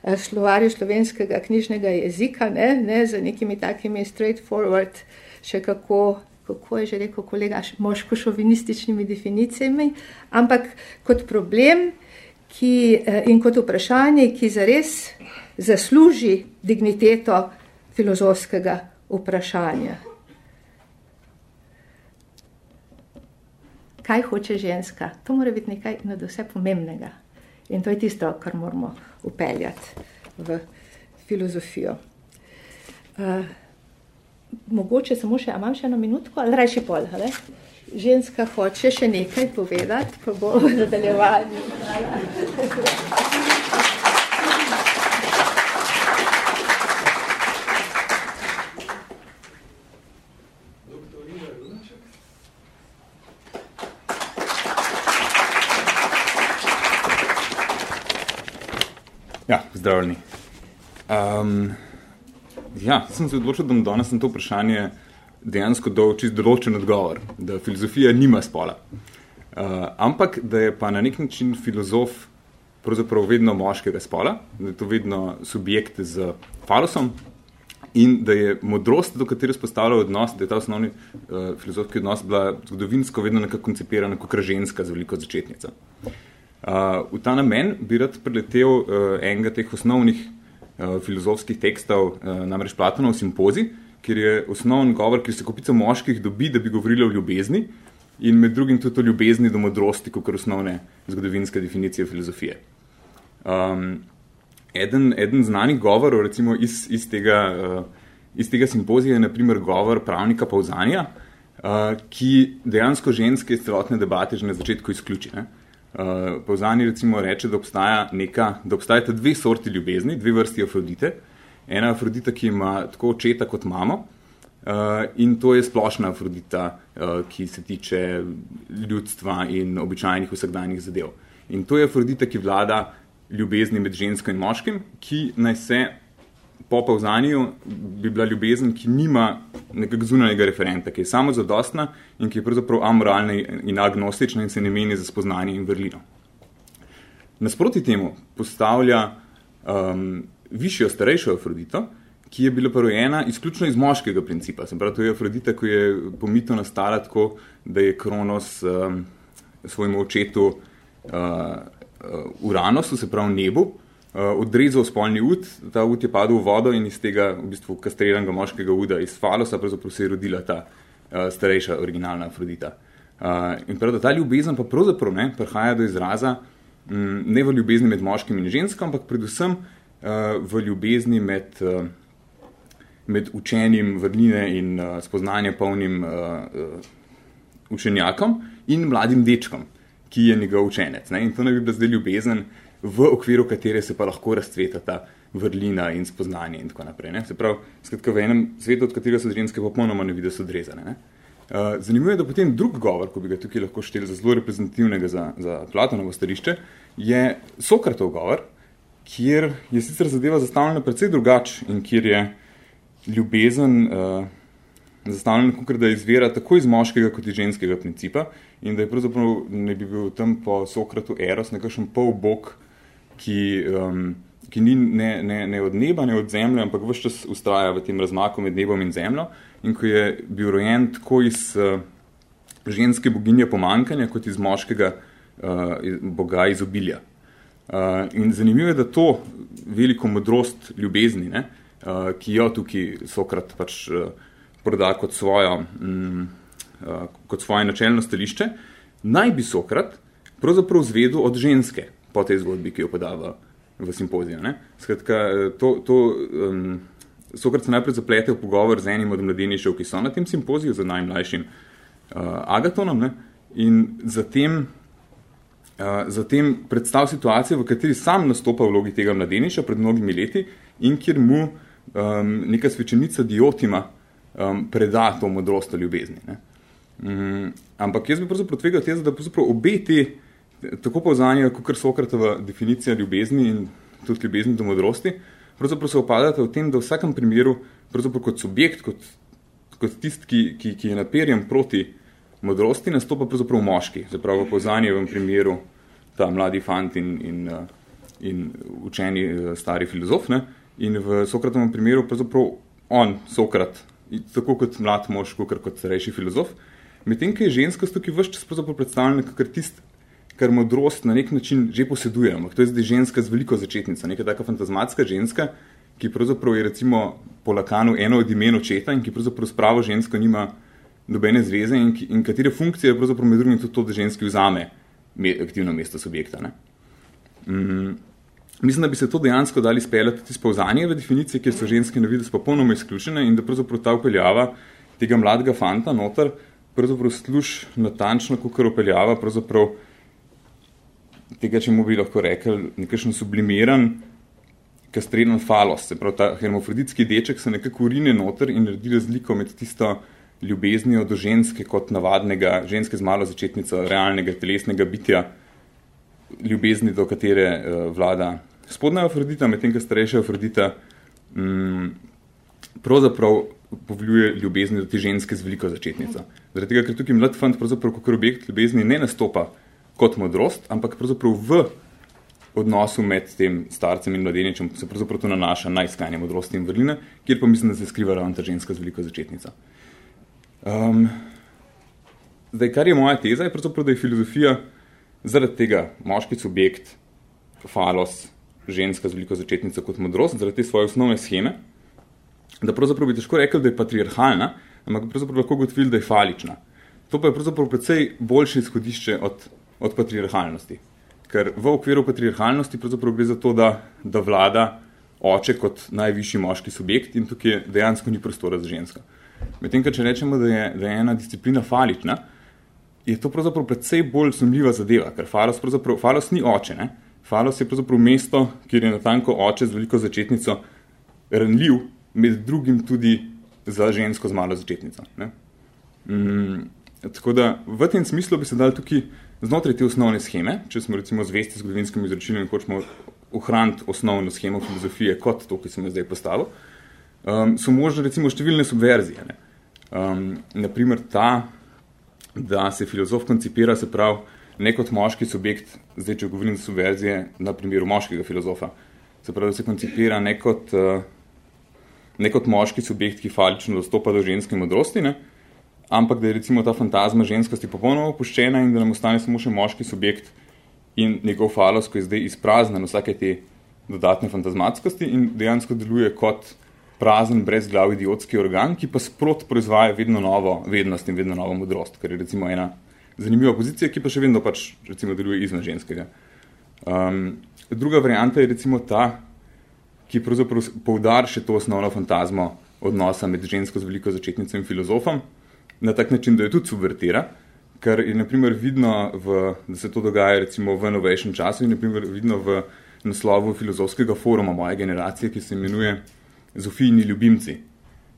eh, slovarju slovenskega knjižnega jezika, ne, ne z nekimi takimi straightforward, še kako, kako je že rekel kolega, moško-šovinističnimi definicijami, ampak kot problem ki, eh, in kot vprašanje, ki zares zasluži digniteto filozofskega vprašanja. Kaj hoče ženska? To mora biti nekaj nad vse pomembnega. In to je tisto, kar moramo upeljati v filozofijo. Uh, mogoče samo še, imam še eno minutko, ali rajši pol, ali? Ženska hoče še nekaj povedati, pa bo <laughs> nadaljevali. Zdravljeni. Um, ja, sem se odločil, da bom danes na to vprašanje dejansko dal čist določen odgovor, da filozofija nima spola. Uh, ampak, da je pa na nek način filozof pravzaprav vedno moškega spola, da je to vedno subjekt z falosom in da je modrost, do katere spostavlja odnos, da je ta osnovni uh, filozofski odnos bila zgodovinsko vedno nekako koncipirana kot ženska z veliko začetnico. Uh, v ta namen bi rad preletel uh, enega teh osnovnih uh, filozofskih tekstov, uh, namreč Platonov simpozij, kjer je osnovni govor, kjer se kopica moških dobi, da bi govorili o ljubezni in med drugim tudi o ljubezni do modrosti, kot osnovne zgodovinske definicije filozofije. Um, eden, eden znanih govorov, recimo iz, iz, tega, uh, iz tega simpozija, je naprimer govor pravnika Pauzanja, uh, ki dejansko ženske iz celotne debate že na začetku izključi. Ne? Uh, Povzani recimo reče, da, obstaja neka, da obstajata dve sorti ljubezni, dve vrsti afrodite. Ena afrodita, ki ima tako očeta kot mamo, uh, in to je splošna afrodita, uh, ki se tiče ljudstva in običajnih vsakdanjih zadev. In to je afrodita, ki vlada ljubezni med žensko in moškim, ki naj se po povzanju bi bila ljubezen, ki nima nekega zunanjega referenta, ki je samo zadostna in ki je pravzaprav amoralna in agnostična in se ne meni za spoznanje in vrlino. Nasproti temu postavlja um, višjo, starejšo Afrodito, ki je bila porojena izključno iz moškega principa. Se pravi, to je Afrodita, ki je pomito nastala tako, da je Kronos um, svojemu očetu uh, uh, Uranosu, se pravi nebu, odrezal spolni ud, ta ud je padel v vodo in iz tega v bistvu kastriranega moškega uda iz falosa pravzaprav se je rodila ta uh, starejša originalna Afrodita. Uh, in prav, ta ljubezen pa pravzaprav ne, prihaja do izraza um, ne v ljubezni med moškim in žensko, ampak predvsem uh, v ljubezni med, uh, med učenjem vrline in uh, spoznanjem polnim uh, uh, učenjakom in mladim dečkom, ki je njegov učenec. Ne? In to naj bi bila zdaj ljubezen, v okviru katere se pa lahko razcveta ta vrlina in spoznanje in tako naprej. Ne? Se pravi, skratka, v enem svetu, od katerega so ženske popolnoma ne vidi, so odrezane. Ne? Uh, zanimivo je, da potem drug govor, ko bi ga tukaj lahko šteli za zelo reprezentativnega za, za Platonovo stališče, je Sokratov govor, kjer je sicer zadeva zastavljena precej drugač in kjer je ljubezen uh, zastavljena, kot da izvira tako iz moškega kot iz ženskega principa in da je pravzaprav ne bi bil tam po Sokratu Eros nekakšen pol bog, ki, um, ki ni ne, ne, ne od neba, ne od zemlje, ampak vse čas ustraja v tem razmaku med nebom in zemljo in ko je bil rojen tako iz uh, ženske boginje pomankanja, kot iz moškega uh, boga izobilja. Uh, in zanimivo je, da to veliko modrost ljubezni, ne, uh, ki jo tukaj Sokrat pač uh, proda kot svojo, um, uh, kot svoje načelno stališče, naj bi Sokrat pravzaprav zvedel od ženske, po tej zgodbi, ki jo poda v, simpoziju. Ne? Skratka, to, to, um, Sokrat se najprej zaplete v pogovor z enim od mladenišev, ki so na tem simpoziju, z najmlajšim uh, Agatonom, ne? in zatem, uh, zatem predstav situacijo, v kateri sam nastopa v vlogi tega mladeniša pred mnogimi leti in kjer mu um, neka svečenica Diotima um, preda to modrost ljubezni. Ne? Um, ampak jaz bi pravzaprav tvegal teza, da pravzaprav obe te tako povzanje, kot Sokratova definicija ljubezni in tudi ljubezni do modrosti, pravzaprav se opadate v tem, da v vsakem primeru, pravzaprav kot subjekt, kot, kot tist, ki, ki, ki je naperjen proti modrosti, nastopa pravzaprav moški. Zapravo v primeru ta mladi fant in, in, in učeni stari filozof, ne? in v Sokratovem primeru pravzaprav on, Sokrat, tako kot mlad mož, kot starejši filozof, medtem, ki je ženskost tukaj vse čas predstavljena kot tist ker modrost na nek način že posedujemo. To je zdaj ženska z veliko začetnico, neka taka fantazmatska ženska, ki pravzaprav je recimo po Lakanu eno od imen očeta in ki pravzaprav s pravo žensko nima nobene zveze in, in katere funkcije je pravzaprav med drugim tudi to, da ženski vzame me, aktivno mesto subjekta. Ne? Mm, mislim, da bi se to dejansko dali speljati iz povzanjeve definicije, kjer so ženske na vidu popolnoma izključene in da pravzaprav ta upeljava tega mladega fanta noter pravzaprav služ natančno, kot upeljava pravzaprav tega, če mu bi lahko rekel, nekakšen sublimiran kastreden falos, se pravi ta hermofroditski deček se nekako urine noter in naredi razliko med tisto ljubeznijo do ženske kot navadnega, ženske z malo začetnico realnega telesnega bitja, ljubezni, do katere uh, vlada spodnja Afrodita, medtem, ko starejša Afrodita um, pravzaprav povljuje ljubezni do te ženske z veliko začetnico. Zaradi tega, ker tukaj mlad fant pravzaprav kot objekt ljubezni ne nastopa kot modrost, ampak pravzaprav v odnosu med tem starcem in mladeničem se pravzaprav to nanaša na iskanje modrosti in vrline, kjer pa mislim, da se skriva ravno ta ženska z veliko začetnico. Um, zdaj, kar je moja teza, je pravzaprav, da je filozofija zaradi tega moški subjekt, falos, ženska z veliko začetnico kot modrost, zaradi te svoje osnovne scheme, da pravzaprav bi težko rekel, da je patriarhalna, ampak pravzaprav lahko gotovili, da je falična. To pa je pravzaprav precej boljše izhodišče od, od patriarhalnosti. Ker v okviru patriarhalnosti pravzaprav gre za to, da, da vlada oče kot najvišji moški subjekt in tukaj dejansko ni prostora za žensko. Medtem, če rečemo, da je, da je ena disciplina falična, je to pravzaprav precej bolj sumljiva zadeva, ker falos, falos ni oče. Ne? Falos je pravzaprav mesto, kjer je natanko oče z veliko začetnico ranljiv, med drugim tudi za žensko z malo začetnico. Mm, tako da v tem smislu bi se dali tukaj znotraj te osnovne scheme, če smo recimo zvesti zgodovinskim izračilom in hočemo ohraniti osnovno schemo filozofije kot to, ki sem jo zdaj postavil, um, so možne recimo številne subverzije. Ne? Um, naprimer ta, da se filozof koncipira, se pravi, ne kot moški subjekt, zdaj če govorim za subverzije, na primeru moškega filozofa, se pravi, da se koncipira ne kot, uh, ne kot moški subjekt, ki falično dostopa do ženske modrosti, ne? Ampak da je recimo ta fantazma ženskosti popolnoma opuščena in da nam ostane samo še moški subjekt in njegov falos, ko je zdaj izpraznen vsake te dodatne fantazmatskosti in dejansko deluje kot prazen, brez glav idiotski organ, ki pa sprot proizvaja vedno novo vednost in vedno novo modrost, kar je recimo ena zanimiva pozicija, ki pa še vedno pač recimo deluje izven ženskega. Um, druga varianta je recimo ta, ki pravzaprav poudar še to osnovno fantazmo odnosa med žensko z veliko začetnico in filozofom, na tak način, da jo tudi subvertira, kar je naprimer vidno, v, da se to dogaja recimo v novejšem času in naprimer vidno v naslovu filozofskega foruma moje generacije, ki se imenuje Zofijini ljubimci.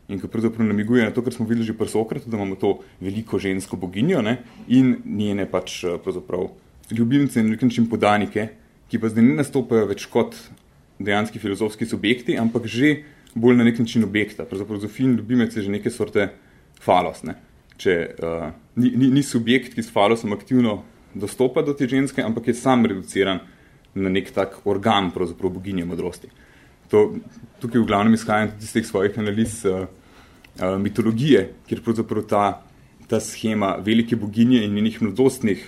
In ko pravzaprav namiguje na to, kar smo videli že pri Sokratu, da imamo to veliko žensko boginjo ne, in njene pač pravzaprav ljubimce in nekaj način podanike, ki pa zdaj ne nastopajo več kot dejanski filozofski subjekti, ampak že bolj na nek način objekta. Pravzaprav Zofijin ljubimec je že neke sorte falos. Ne. Če uh, ni, ni, ni subjekt, ki s falosom aktivno dostopa do te ženske, ampak je sam reduciran na nek tak organ, pravzaprav boginje modrosti to, tukaj v glavnem izhajam tudi iz teh svojih analiz uh, uh, mitologije, kjer pravzaprav ta, ta schema velike boginje in njenih mladostnih,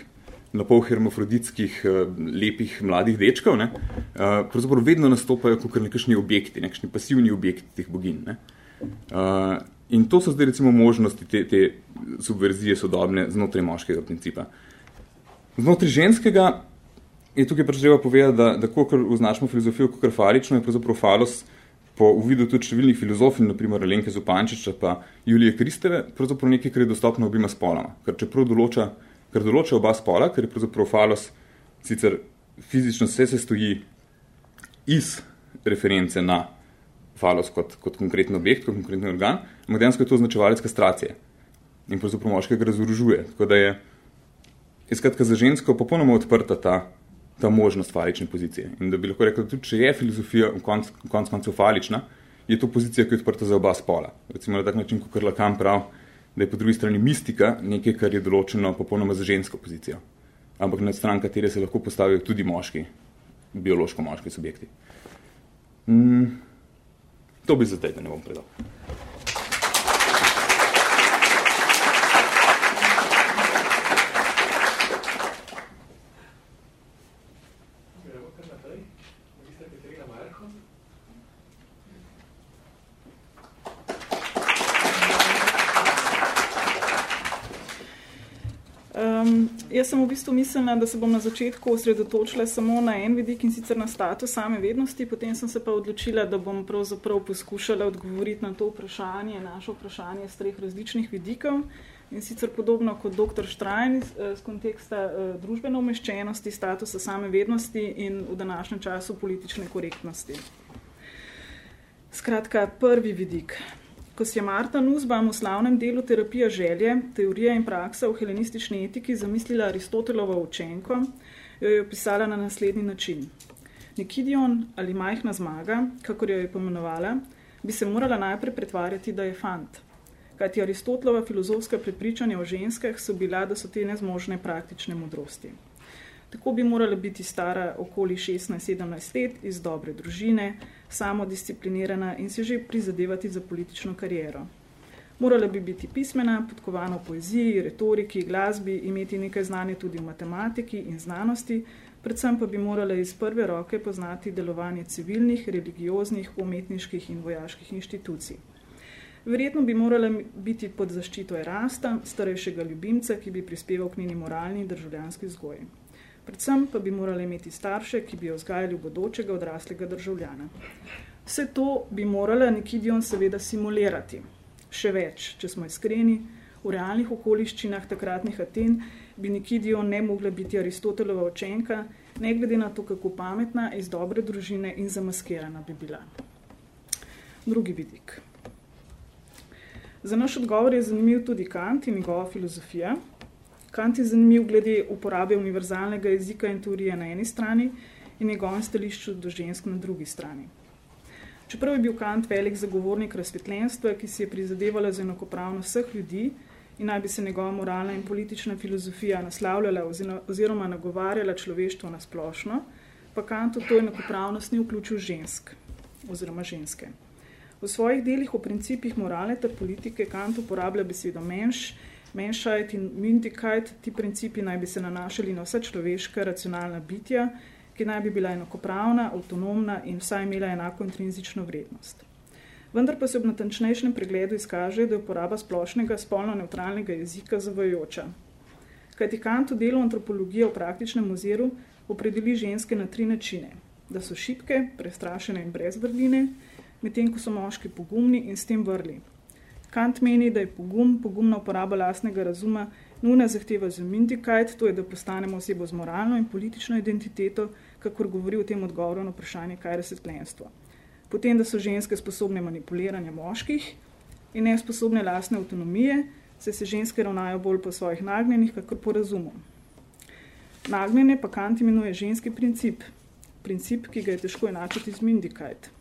napol hermofroditskih, uh, lepih mladih dečkov, ne, uh, pravzaprav vedno nastopajo kot nekakšni objekti, nekakšni pasivni objekti teh boginj. Ne. Uh, in to so zdaj recimo možnosti te, te subverzije sodobne znotraj moškega principa. Znotraj ženskega je tukaj pač treba povedati, da, da ko označimo filozofijo kot falično, je pravzaprav falos po uvidu tudi številnih filozofij, naprimer Alenke Zupančiča pa Julije Kristeve, pravzaprav nekaj, kar je dostopno obima spolama. Ker čeprav določa, ker določa oba spola, ker je pravzaprav falos sicer fizično vse se stoji iz reference na falos kot, kot konkreten objekt, kot konkreten organ, ampak dejansko je to označevalec kastracije in pravzaprav moškega razorožuje. Tako da je, skratka za žensko popolnoma odprta ta ta možnost falične pozicije. In da bi lahko rekel, da tudi če je filozofija v konc, konc koncu falična, je to pozicija, ki je odprta za oba spola. Recimo na tak način, kot Lacan prav, da je po drugi strani mistika nekaj, kar je določeno popolnoma za žensko pozicijo. Ampak na stran katere se lahko postavijo tudi moški, biološko moški subjekti. Mm, to bi za da ne bom predal. Um, jaz sem v bistvu mislila, da se bom na začetku osredotočila samo na en vidik in sicer na status same vednosti, potem sem se pa odločila, da bom pravzaprav poskušala odgovoriti na to vprašanje, naše vprašanje z treh različnih vidikov in sicer podobno kot dr. Štrajn z, z konteksta uh, družbene umeščenosti, statusa same vednosti in v današnjem času politične korektnosti. Skratka, prvi vidik. Ko si je Marta Nussbaum v slavnem delu Terapija želje, teorija in praksa v helenistični etiki zamislila Aristotelovo učenko, jo je opisala na naslednji način. Nikidion ali majhna zmaga, kakor jo je pomenovala, bi se morala najprej pretvarjati, da je fant. Kajti Aristotelova filozofska prepričanja o ženskah so bila, da so te nezmožne praktične modrosti. Tako bi morala biti stara okoli 16-17 let, iz dobre družine, samodisciplinirana in si že prizadevati za politično kariero. Morala bi biti pismena, podkovana v poeziji, retoriki, glasbi, imeti nekaj znanja tudi v matematiki in znanosti, predvsem pa bi morala iz prve roke poznati delovanje civilnih, religioznih, umetniških in vojaških inštitucij. Verjetno bi morala biti pod zaščito Erasta, starejšega ljubimca, ki bi prispeval k njeni moralni in državljanski vzgoji. Predvsem pa bi morali imeti starše, ki bi jo vzgajali v bodočega odraslega državljana. Vse to bi morala Nikidion seveda simulirati. Še več, če smo iskreni, v realnih okoliščinah takratnih Aten bi Nikidion ne mogla biti Aristotelova učenka, ne glede na to, kako pametna, iz dobre družine in zamaskirana bi bila. Drugi vidik. Za naš odgovor je zanimiv tudi Kant in njegova filozofija, Kant je zanimiv glede uporabe univerzalnega jezika in teorije na eni strani in njegovem stališču do žensk na drugi strani. Čeprav je bil Kant velik zagovornik razsvetljenstva, ki si je prizadevala za enakopravnost vseh ljudi in naj bi se njegova moralna in politična filozofija naslavljala oziroma nagovarjala človeštvo na splošno, pa Kant v to enakopravnost ni vključil žensk oziroma ženske. V svojih delih o principih moralne ter politike Kant uporablja besedo menš, Menšajt in Mintikajt, ti principi naj bi se nanašali na vse človeška racionalna bitja, ki naj bi bila enakopravna, avtonomna in vsaj imela enako intrinzično vrednost. Vendar pa se ob natančnejšem pregledu izkaže, da je uporaba splošnega spolno neutralnega jezika zavajoča. Kajti Kant v delu antropologije v praktičnem oziru opredeli ženske na tri načine. Da so šipke, prestrašene in brez vrline, medtem ko so moški pogumni in s tem vrli, Kant meni, da je pogum, pogumna uporaba lastnega razuma, nujna zahteva za mindikajt, to je, da postanemo osebo z moralno in politično identiteto, kakor govori v tem odgovoru na vprašanje, kaj je razsvetljenstvo. Potem, da so ženske sposobne manipuliranja moških in ne sposobne lastne avtonomije, se se ženske ravnajo bolj po svojih nagnjenih, kakor po razumu. Nagnjene pa Kant imenuje ženski princip, princip, ki ga je težko enačiti z mindikajt.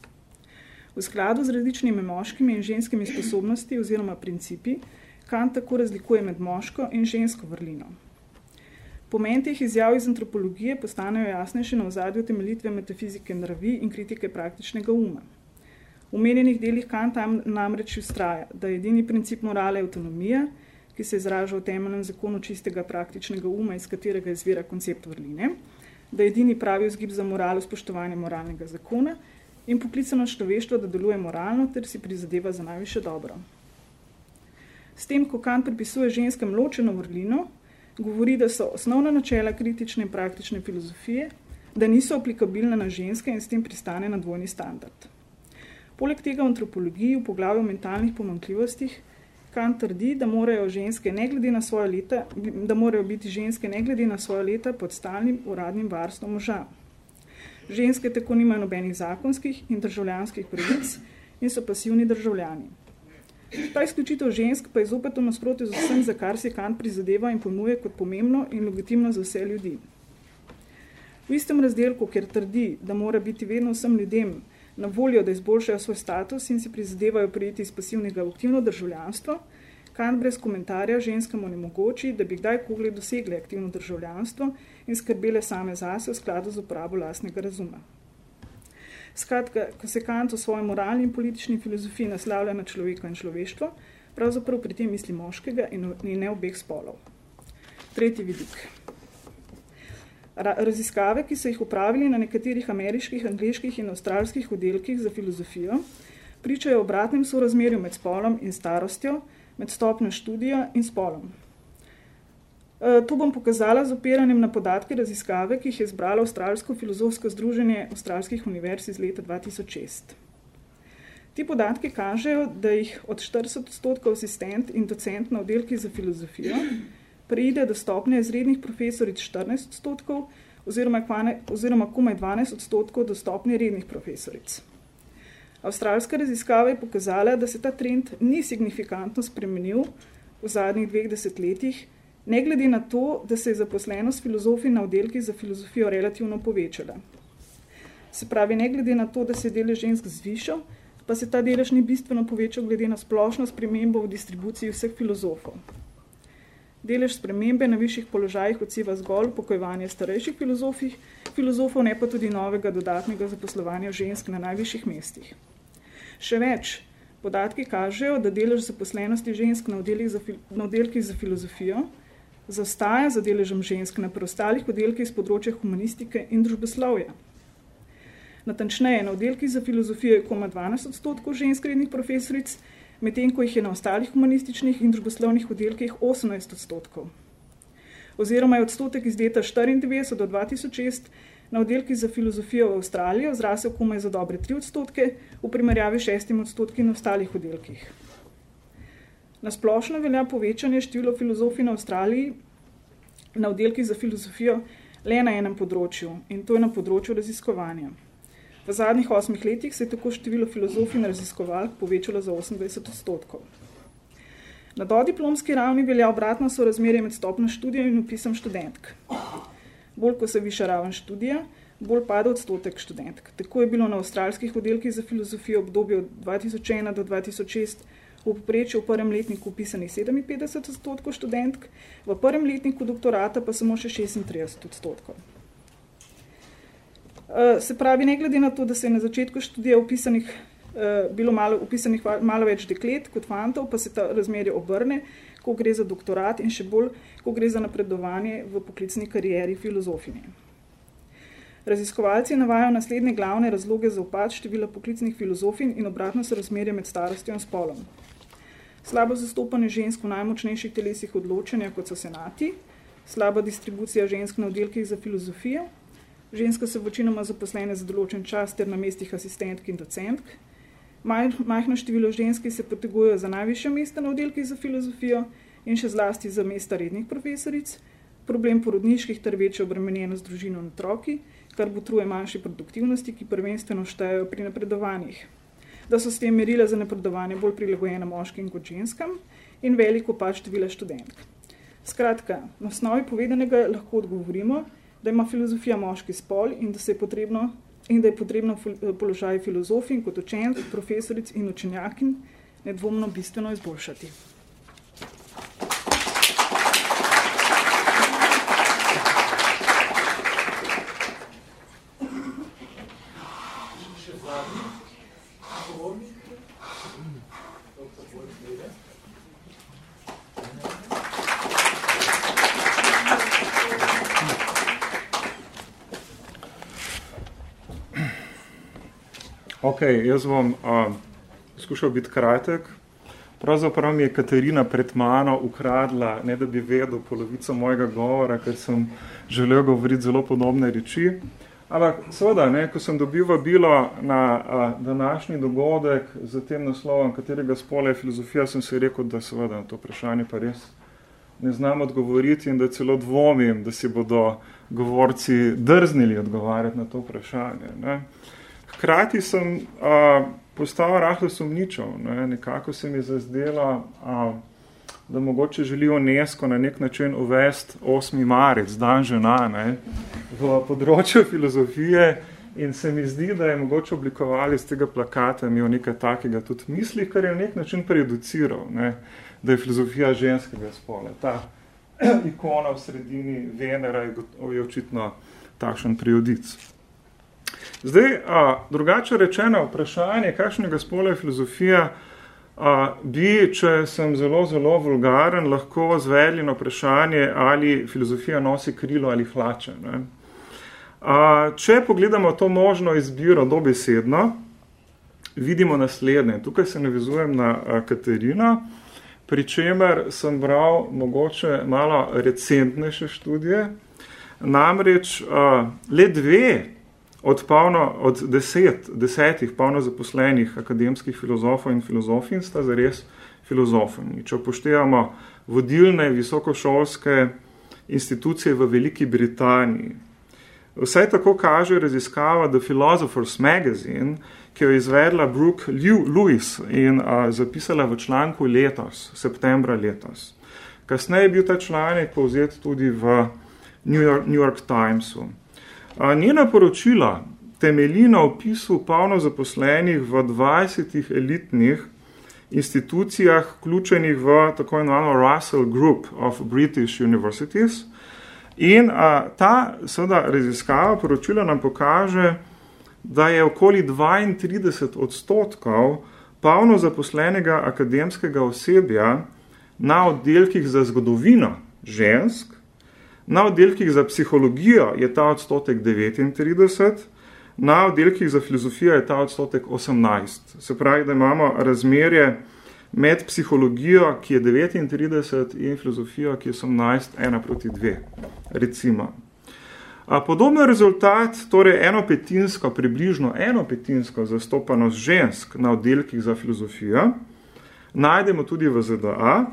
V skladu z različnimi moškimi in ženskimi sposobnosti oziroma principi, Kant tako razlikuje med moško in žensko vrlino. Pomen teh izjav iz antropologije postanejo jasnejše na ozadju temeljitve metafizike nravi in kritike praktičnega uma. V omenjenih delih Kant namreč ustraja, da je edini princip morale avtonomija, ki se izraža v temeljnem zakonu čistega praktičnega uma, iz katerega izvira koncept vrline, da je edini pravi vzgib za moralo spoštovanje moralnega zakona in poklicano človeštvo, da deluje moralno ter si prizadeva za najviše dobro. S tem, ko Kant pripisuje ženskem ločeno vrlino, govori, da so osnovna načela kritične in praktične filozofije, da niso aplikabilne na ženske in s tem pristane na dvojni standard. Poleg tega v antropologiji v poglavju o mentalnih pomankljivostih Kant trdi, da morajo, ženske ne glede na svoje leta, da morajo biti ženske ne glede na svoje leta pod stalnim uradnim varstvom moža. Ženske tako nimajo nobenih zakonskih in državljanskih pravic in so pasivni državljani. Ta izključitev žensk pa je zopet v nasprotju z vsem, za kar si Kant prizadeva in pojmuje kot pomembno in legitimno za vse ljudi. V istem razdelku, ker trdi, da mora biti vedno vsem ljudem na voljo, da izboljšajo svoj status in si prizadevajo prijeti iz pasivnega v aktivno državljanstvo, Kant brez komentarja ženskam onemogoči, da bi kdaj kogli dosegli aktivno državljanstvo in skrbele same zase v skladu z uporabo lastnega razuma. Skratka, ko se Kant v svoji moralni in politični filozofiji naslavlja na človeka in človeštvo, pravzaprav pri tem misli moškega in ne obeh spolov. Tretji vidik. Raziskave, ki so jih upravili na nekaterih ameriških, angliških in avstralskih oddelkih za filozofijo, pričajo o obratnem sorazmerju med spolom in starostjo, med stopnjo študija in spolom. Eh, to bom pokazala z opiranjem na podatke raziskave, ki jih je zbralo Avstralsko filozofsko združenje Avstralskih univerz iz leta 2006. Ti podatki kažejo, da jih od 40 odstotkov asistent in docent na oddelki za filozofijo pride do stopnje izrednih profesoric 14 odstotkov oziroma, oziroma komaj 12 odstotkov do stopnje rednih profesoric. Avstralska raziskava je pokazala, da se ta trend ni signifikantno spremenil v zadnjih dveh desetletjih, ne glede na to, da se je zaposlenost filozofi na oddelki za filozofijo relativno povečala. Se pravi, ne glede na to, da se je delež žensk zvišal, pa se ta delež ni bistveno povečal glede na splošno spremembo v distribuciji vseh filozofov. Delež spremembe na višjih položajih odseva zgolj pokojevanje starejših filozofih, filozofov, ne pa tudi novega dodatnega zaposlovanja žensk na najvišjih mestih. Še več, podatki kažejo, da delež zaposlenosti žensk na oddelkih za, na oddelkih za filozofijo zastaja za deležem žensk na preostalih oddelkih z področja humanistike in družboslovja. Natančneje, na oddelkih za filozofijo je koma 12 odstotkov žensk rednih profesoric, medtem ko jih je na ostalih humanističnih in družboslovnih oddelkih 18 odstotkov. Oziroma je odstotek iz leta 1994 do 2006 na oddelkih za filozofijo v Avstraliji zrasel komaj za dobre 3 odstotke, v primerjavi 6 odstotki na ostalih oddelkih. Na splošno velja povečanje števila filozofij na Avstraliji na oddelkih za filozofijo le na enem področju in to je na področju raziskovanja. V zadnjih osmih letih se je tako število filozofij in raziskovalk povečalo za 28 odstotkov. Na dodiplomski ravni velja obratno so razmerje med stopno študijo in upisom študentk. Bolj, ko se viša raven študija, bolj pada odstotek študentk. Tako je bilo na avstralskih oddelkih za filozofijo obdobje od 2001 do 2006 v poprečju v prvem letniku upisanih 57 odstotkov študentk, v prvem letniku doktorata pa samo še 36 odstotkov. Eh, se pravi, ne glede na to, da se je na začetku študija upisanih, eh, bilo malo, upisanih malo več deklet kot fantov, pa se ta razmerje obrne, ko gre za doktorat in še bolj, ko gre za napredovanje v poklicni karieri filozofinje. Raziskovalci navajajo naslednje glavne razloge za upad števila poklicnih filozofin in obratno so razmerje med starostjo in spolom slabo zastopanje žensk v najmočnejših telesih odločanja, kot so senati, slaba distribucija žensk na oddelkih za filozofijo, ženska so večinoma zaposlene za določen čas ter na mestih asistentk in docentk, majhno število ženski se potegujejo za najvišja mesta na oddelkih za filozofijo in še zlasti za mesta rednih profesoric, problem porodniških ter večjo obremenjenost družino in otroki, kar botruje manjši produktivnosti, ki prvenstveno štejejo pri napredovanjih da so s tem merila za napredovanje bolj prilagojene moškim kot ženskam in veliko pa števila študentk. Skratka, na osnovi povedanega lahko odgovorimo, da ima filozofija moški spol in da, potrebno, in da je potrebno položaj filozofin kot učenc, profesoric in učenjakin nedvomno bistveno izboljšati. Jaz bom uh, skušal biti kratek. Pravzaprav mi je Katarina pred mano ukradla, ne da bi vedel polovico mojega govora, ker sem želel govoriti zelo podobne reči. Ampak seveda, ne, ko sem dobil vabilo na a, današnji dogodek z tem naslovom, katerega spola je filozofija, sem si rekel, da seveda to vprašanje pa res ne znam odgovoriti in da celo dvomim, da si bodo govorci drznili odgovarjati na to vprašanje. Ne. Hkrati sem a, postal rahlo sumničev. Ne. Nekako se mi je zazdelo, a, da mogoče želi UNESCO na nek način uvesti 8. marec, dan žena, ne, v področju <laughs> filozofije in se mi zdi, da je mogoče oblikovali z tega plakata imel nekaj takega tudi misli, kar je na nek način prejuduciral, ne, da je filozofija ženskega spola. Ta <clears throat> ikona v sredini Venera je, je očitno takšen prejudic. Zdaj, a, drugače rečeno vprašanje, kakšnega spola je filozofija, a, bi, če sem zelo, zelo vulgaren, lahko zveljeno vprašanje, ali filozofija nosi krilo ali hlače. Ne? A, če pogledamo to možno izbiro dobesedno, vidimo naslednje. Tukaj se navizujem na a, Katerino. pri čemer sem bral mogoče malo recentnejše študije, namreč uh, le dve od, polno, od deset, desetih polno zaposlenih akademskih filozofov in filozofin sta zares filozofini. Če upoštevamo vodilne visokošolske institucije v Veliki Britaniji, Vse tako kaže raziskava The Philosopher's Magazine, ki jo je izvedla Brooke Lewis in a, zapisala v članku letos, septembra letos. Kasneje je bil ta članek povzet tudi v New York, New York Timesu. Njena poročila temelji na opisu polno zaposlenih v 20 elitnih institucijah, vključenih v tako imenovano Russell Group of British Universities – In a, ta seveda, raziskava poročila nam pokaže, da je okoli 32 odstotkov polno zaposlenega akademskega osebja na oddelkih za zgodovino žensk, na oddelkih za psihologijo je ta odstotek 39, na oddelkih za filozofijo je ta odstotek 18. Se pravi, da imamo razmerje med psihologijo, ki je 39 in filozofijo, ki je 18, ena proti dve, recimo. A podobno rezultat, torej eno petinsko, približno eno petinsko zastopanost žensk na oddelkih za filozofijo, najdemo tudi v ZDA.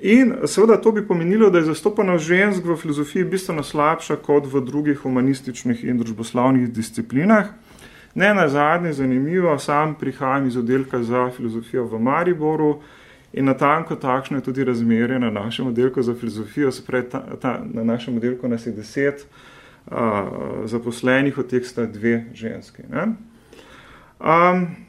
In seveda to bi pomenilo, da je zastopanost žensk v filozofiji bistveno slabša kot v drugih humanističnih in družboslavnih disciplinah. Ne na zadnje, zanimivo, sam prihajam iz oddelka za filozofijo v Mariboru in na tanko takšno je tudi razmerje na našem oddelku za filozofijo, se pravi, ta, ta, na našem oddelku nas je deset a, zaposlenih, od teh sta dve ženski. Ne? Um,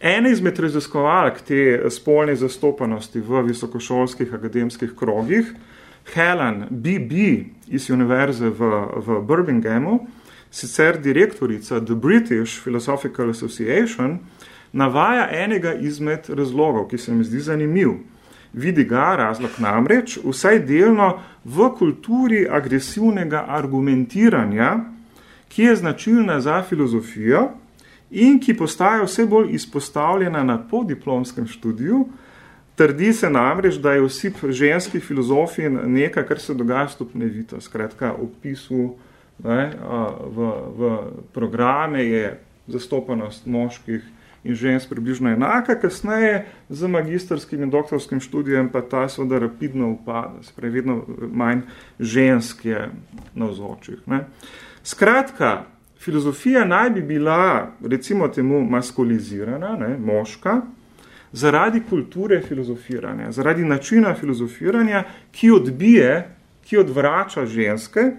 ena izmed raziskovalk te spolne zastopanosti v visokošolskih akademskih krogih, Helen B.B. iz univerze v, v Birminghamu, sicer direktorica The British Philosophical Association, navaja enega izmed razlogov, ki se mi zdi zanimiv. Vidi ga razlog namreč vsaj delno v kulturi agresivnega argumentiranja, ki je značilna za filozofijo in ki postaja vse bolj izpostavljena na podiplomskem študiju, Trdi se namreč, da je vsi ženski filozofi nekaj, kar se dogaja stopnevito, skratka, opisu ne, v, v programe je zastopanost moških in žensk približno enaka, kasneje z magistrskim in doktorskim študijem pa ta seveda rapidno upada, sprej vedno manj žensk je na vzočih. Ne. Skratka, filozofija naj bi bila recimo temu maskulizirana, ne, moška, zaradi kulture filozofiranja, zaradi načina filozofiranja, ki odbije, ki odvrača ženske,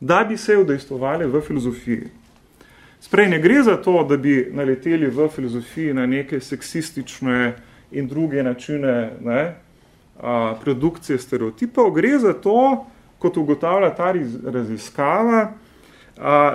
da bi se udejstovali v filozofiji. Sprej ne gre za to, da bi naleteli v filozofiji na neke seksistične in druge načine ne, a, produkcije stereotipov, gre za to, kot ugotavlja ta raziskava,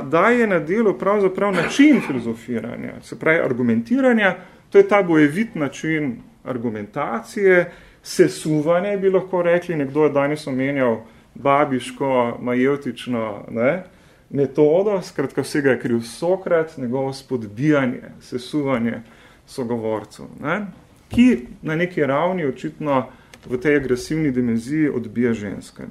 da je na delu pravzaprav način filozofiranja, se pravi argumentiranja, to je ta bojevit način argumentacije, sesuvanje bi lahko rekli, nekdo je danes omenjal babiško, majevtično ne, metodo, skratka vsega je kriv Sokrat, njegovo spodbijanje, sesuvanje sogovorcev, ne, ki na neki ravni očitno v tej agresivni dimenziji odbija ženske.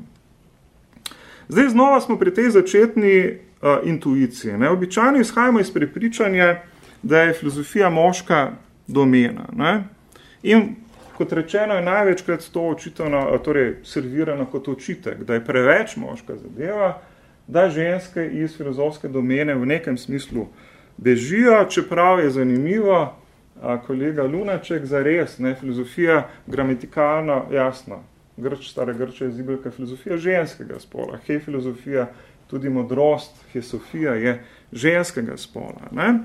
Zdaj znova smo pri tej začetni uh, intuiciji. Ne. Običajno izhajamo iz prepričanja, da je filozofija moška domena. Ne. In kot rečeno, je največkrat to očitano, torej servirano kot očitek, da je preveč moška zadeva, da ženske iz filozofske domene v nekem smislu bežijo, čeprav je zanimivo, a kolega Lunaček, za res, ne, filozofija gramatikalno jasno, grč, stara grča je zibelka filozofija ženskega spola, he filozofija, tudi modrost, he sofija je ženskega spola. Ne.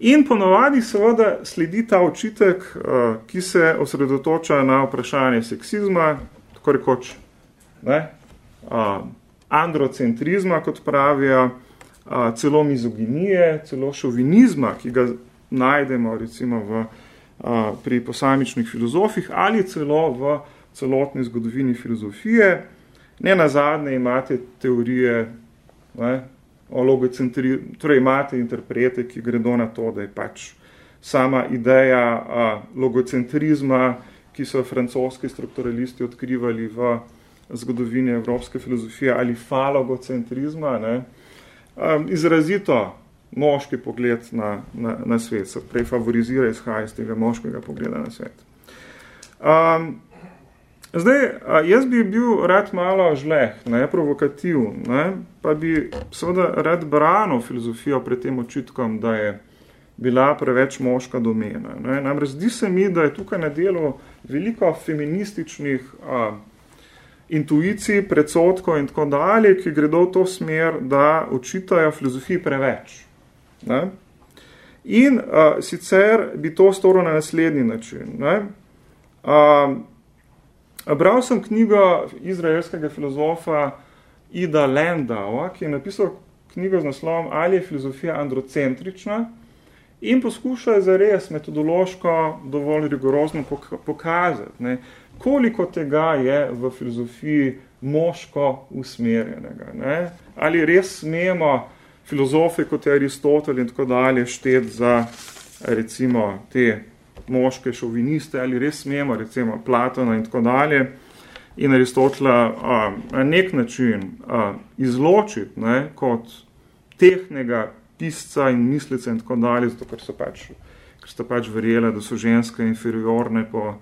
In ponovadi seveda sledi ta očitek, eh, ki se osredotoča na vprašanje seksizma, tako rekoč ne, eh, androcentrizma, kot pravijo, eh, celo mizoginije, celo šovinizma, ki ga najdemo recimo v, pri posamičnih filozofih ali celo v celotni zgodovini filozofije. Ne nazadnje imate teorije ne, o logocentri, torej imate interprete, ki gredo na to, da je pač sama ideja a, logocentrizma, ki so francoski strukturalisti odkrivali v zgodovini evropske filozofije ali falogocentrizma, ne, um, izrazito moški pogled na, na, na svet, se prej favorizira izhaja iz tega moškega pogleda na svet. Um, zdaj, jaz bi bil rad malo žleh, ne, provokativ, ne, pa bi seveda rad branil filozofijo pred tem očitkom, da je bila preveč moška domena. Ne. Namreč zdi se mi, da je tukaj na delu veliko feminističnih a, intuicij, predsotkov in tako dalje, ki gredo v to smer, da očitajo filozofiji preveč. Ne? In uh, sicer bi to storil na naslednji način. Ne? Uh, bral sem knjigo izraelskega filozofa Ida Landaua, ki je napisal knjigo z naslovom Ali je filozofija androcentrična in poskuša zares metodološko dovolj rigorozno pokazati, ne, koliko tega je v filozofiji moško usmerjenega. Ne. Ali res smemo filozofe, kot je Aristotel in tako dalje, štet za recimo te moške šoviniste, ali res smemo recimo Platona in tako dalje, in Aristotela a, na nek način a, izločiti ne, kot tehnega pisca in mislice in tako dalje, zato ker so pač, ker so pač verjele, da so ženske inferiorne po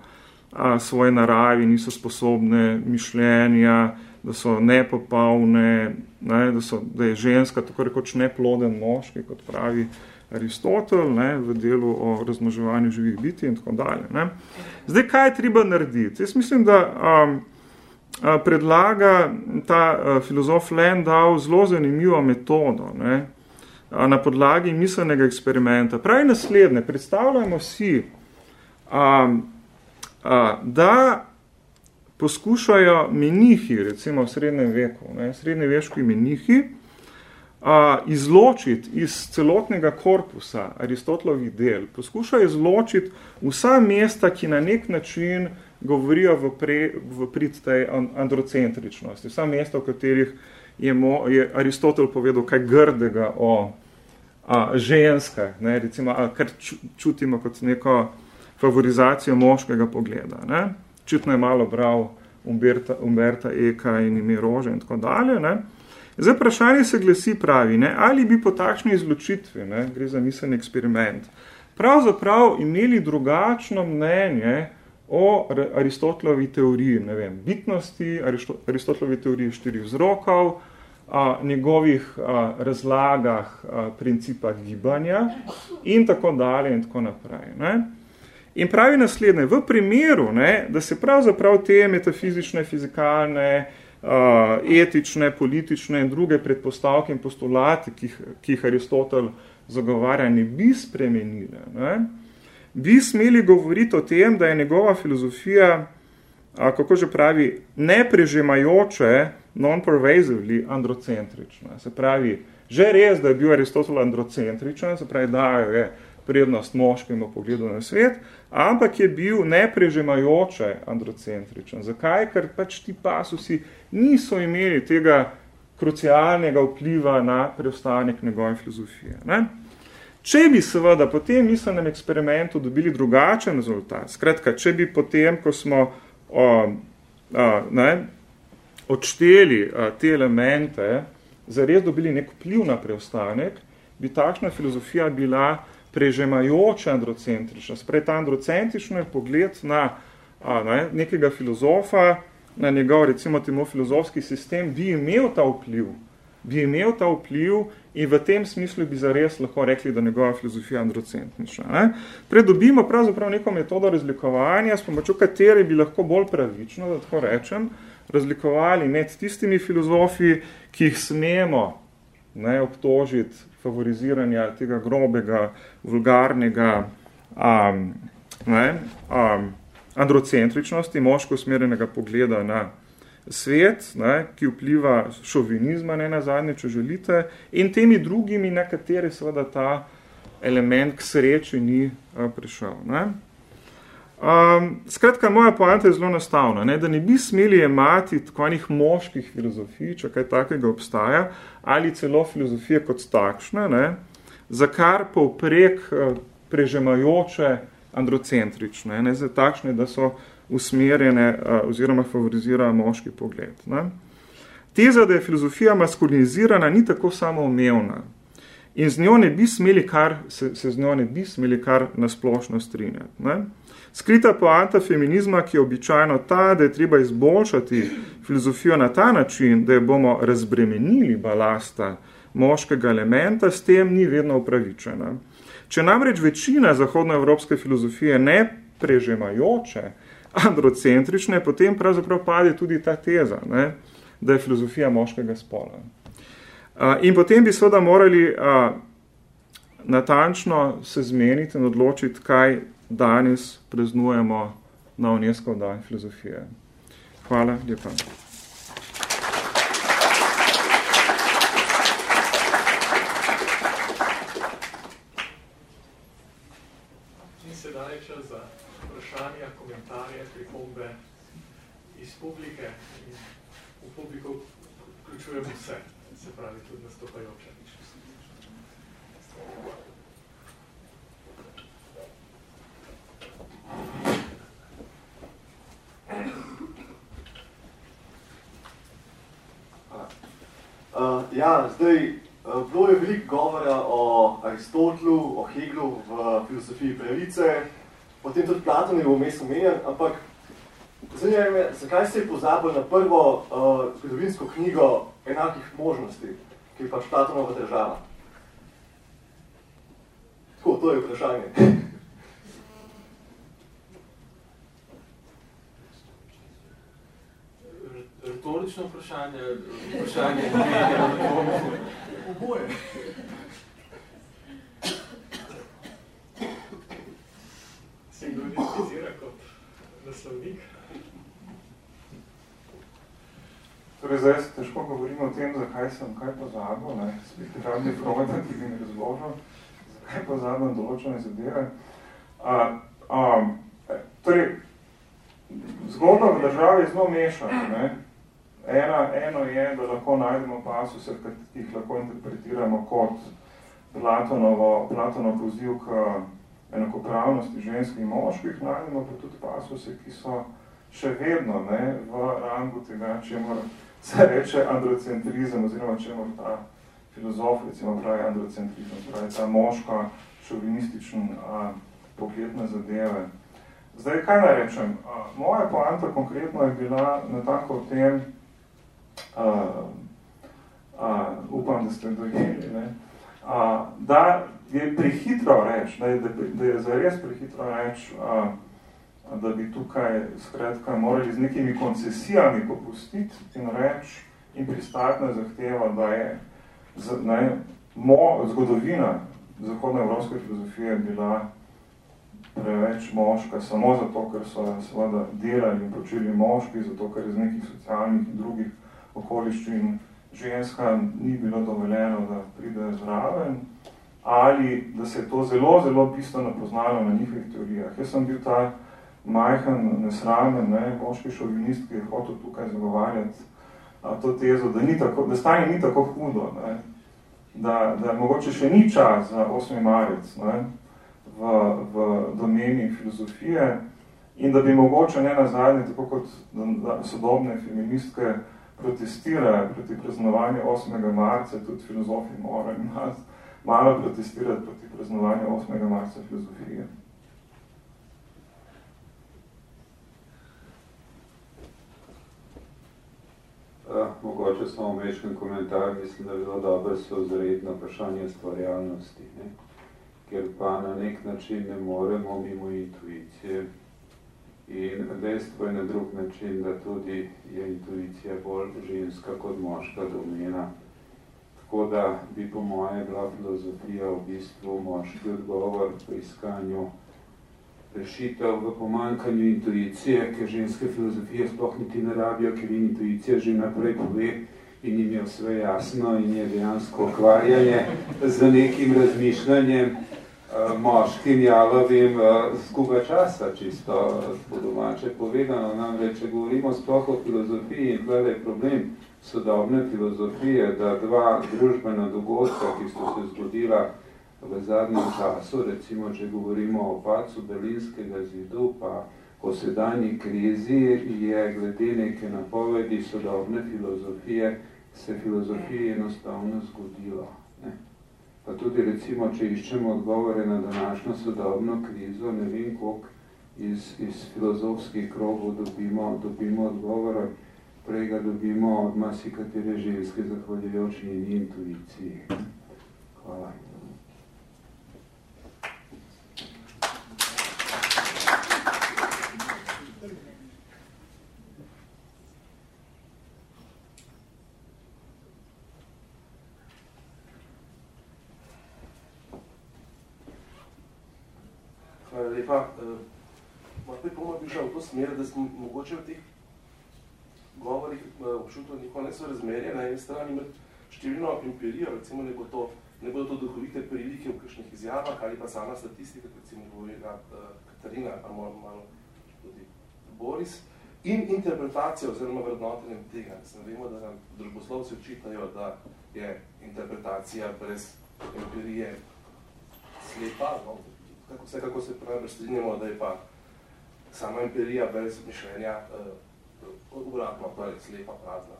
a, svoji naravi, niso sposobne mišljenja, da so nepopolne, ne, da, so, da je ženska tako rekoč neploden moški, kot pravi Aristotel ne, v delu o razmoževanju živih biti in tako dalje. Ne. Zdaj, kaj je treba narediti? Jaz mislim, da um, predlaga ta uh, filozof Landau zelo zanimivo metodo ne, na podlagi miselnega eksperimenta. Pravi naslednje, predstavljamo si, um, uh, da poskušajo menihi, recimo v srednjem veku, ne, srednjeveški menihi, a, izločiti iz celotnega korpusa Aristotelovih del, poskušajo izločiti vsa mesta, ki na nek način govorijo v, pre, v prid tej androcentričnosti, vsa mesta, v katerih je, mo, je Aristotel povedal kaj grdega o a, ženskah, ne, recimo, a, kar čutimo kot neko favorizacijo moškega pogleda. Ne čutno je malo bral Umberta, Umberta Eka in ime Rože in tako dalje. Ne. Zdaj vprašanje se glasi pravi, ne, ali bi po takšni izločitvi, ne, gre za miselni eksperiment, pravzaprav imeli drugačno mnenje o Aristotelovi teoriji, ne vem, bitnosti, Aristotelovi teoriji štirih vzrokov, a, njegovih a, razlagah a, principa gibanja in tako dalje in tako naprej. Ne. In pravi naslednje, v primeru, ne, da se pravzaprav te metafizične, fizikalne, etične, politične in druge predpostavke in postulati, ki, ki jih Aristotel zagovarja, ne bi spremenile, ne, bi smeli govoriti o tem, da je njegova filozofija, uh, kako že pravi, neprežemajoče, non-pervasively androcentrična. Se pravi, že res, da je bil Aristotel androcentričen, se pravi, da je prednost moškemu pogledu na svet, ampak je bil neprežemajoče androcentričen. Zakaj? Ker pač ti pasusi niso imeli tega krucialnega vpliva na preostanek njegove filozofije. Ne? Če bi seveda po tem miselnem eksperimentu dobili drugačen rezultat, skratka, če bi potem, ko smo o, a, ne, odšteli a, te elemente, zares dobili nek vpliv na preostanek, bi takšna filozofija bila prežemajoča androcentrična. Sprej ta androcentrična je pogled na a, ne, nekega filozofa, na njegov, recimo temu filozofski sistem, bi imel ta vpliv, bi imel ta vpliv in v tem smislu bi zares lahko rekli, da njegova filozofija androcentrična. Ne. Predobimo pravzaprav neko metodo razlikovanja, s pomočjo katere bi lahko bolj pravično, da tako rečem, razlikovali med tistimi filozofi, ki jih smemo ne, obtožiti favoriziranja tega grobega, vulgarnega um, ne, um, androcentričnosti, moško usmerjenega pogleda na svet, ne, ki vpliva šovinizma, ne na zadnje, če želite, in temi drugimi, na kateri seveda ta element k sreči ni uh, prišel. Ne. Um, skratka, moja poanta je zelo enostavna, da ne bi smeli jemati takvanih moških filozofij, če kaj takega obstaja, ali celo filozofije kot takšne, ne, za kar povprek uh, prežemajoče androcentrične, ne, za takšne, da so usmerjene oziroma favorizira moški pogled. Ne? Teza, da je filozofija maskulinizirana, ni tako samoumevna in z njo ne bi smeli kar, se, se z njo ne bi smeli kar nasplošno strinjati. Ne? Skrita poanta feminizma, ki je običajno ta, da je treba izboljšati filozofijo na ta način, da jo bomo razbremenili balasta moškega elementa, s tem ni vedno upravičena. Če namreč večina zahodnoevropske filozofije ne prežemajoče, androcentrične, potem pravzaprav pade tudi ta teza, ne, da je filozofija moškega spola. In potem bi seveda morali natančno se zmeniti in odločiti, kaj danes praznujemo na UNESCO dan filozofije. Hvala lepa. Vprašanja, komentarje, pripombe iz publike. In v publiko vključujemo vse, se pravi tudi nastopajoče. Uh, ja, zdaj, uh, bilo je veliko govora o Aristotelu, o Hegelu v filozofiji pravice, potem tudi Platon je vmes omenjen, ampak zanima me, zakaj se je pozabil na prvo uh, zgodovinsko knjigo enakih možnosti, ki je pač Platonova država? Tako, to je vprašanje. retorično vprašanje, vprašanje Oboje. Se kdo identificira kot naslovnik? Torej, zdaj se težko govorimo o tem, zakaj sem kaj pozabil, ne, spet radni Freud, ki bi mi razložil, zakaj pozabim določene zadeve. A, a, torej, zgodba v državi je zelo mešana, ne. Ena, eno je, da lahko najdemo pasuse, ki jih lahko interpretiramo kot Platonovo, Platonov poziv k enakopravnosti ženskih in moških, najdemo pa tudi pasuse, ki so še vedno ne, v rangu tega, čemu se reče androcentrizem, oziroma čemu ta filozof, recimo pravi androcentrizem, pravi ta moška, šovinističen a, pogled na zadeve. Zdaj, kaj naj rečem? A, moja poanta konkretno je bila na tako v tem, a, a, upam, da ste dojeli, ne, a, da je prehitro reči, da, da, da je zares prehitro reči, a, da bi tukaj skratka morali z nekimi koncesijami popustiti in reči in pristati na zahtevo, da je ne, mo, zgodovina zahodne evropske filozofije bila preveč moška, samo zato, ker so seveda delali in počeli moški, zato, ker iz nekih socialnih in drugih okoliščin ženska ni bilo dovoljeno, da pride zraven, ali da se je to zelo, zelo bistveno poznalo na njihovih teorijah. Jaz sem bil ta majhen, nesramen, ne, moški šovinist, ki je hotel tukaj zagovarjati a, to tezo, da, ni tako, da stanje ni tako hudo, ne, da, da mogoče še ni čas za 8. marec ne, v, v domeni filozofije in da bi mogoče ne nazadnje, tako kot da, da sodobne feministke protestirajo proti praznovanju 8. marca, tudi filozofi morajo <laughs> malo protestirati proti praznovanju 8. marca filozofije. Uh, mogoče samo mešken komentar, mislim, da je bilo dobro se ozreti na vprašanje stvarjalnosti, ne? ker pa na nek način ne moremo mimo intuicije. In dejstvo je na drug način, da tudi je intuicija bolj ženska kot moška domena. Tako da bi po moje bila filozofija v bistvu moški odgovor pri iskanju rešitev v pomankanju intuicije, ker ženske filozofije sploh niti ne rabijo, ker jim intuicija že naprej pove in jim je vse jasno in je dejansko okvarjanje z nekim razmišljanjem uh, moškim jalovim skuga časa, čisto po domače povedano. Namreč, če govorimo sploh o filozofiji in tukaj je problem sodobne filozofije, da dva družbena dogodka, ki so se zgodila v zadnjem času, recimo, če govorimo o pacu Berlinskega zidu, pa po sedanji krizi je glede neke napovedi sodobne filozofije se filozofiji enostavno zgodilo. Ne? Pa tudi recimo, če iščemo odgovore na današnjo sodobno krizo, ne vem, koliko iz, iz filozofskih krogov dobimo, dobimo odgovore, prej ga dobimo od masi katere ženske zahvaljujoč njeni intuiciji. Hvala. Hvala lepa. Uh, Morda bomo bi šel v to smer, da smo mogoče v teh govorih uh, občutil neko nesorazmerje. Na eni strani med številno empirijo, recimo ne, bo to, ne bodo to duhovite prilike v kakšnih izjavah ali pa sama statistika, recimo govorila uh, Katarina ali pa malo, malo tudi Boris, in interpretacijo oziroma vrednotenjem tega. Mislim, vemo, da nam družboslovci očitajo, da je interpretacija brez empirije slepa, no, kako vse, kako se pravi, strinjamo, da je pa sama empirija brez mišljenja uh, obratno, torej slepa, prazna,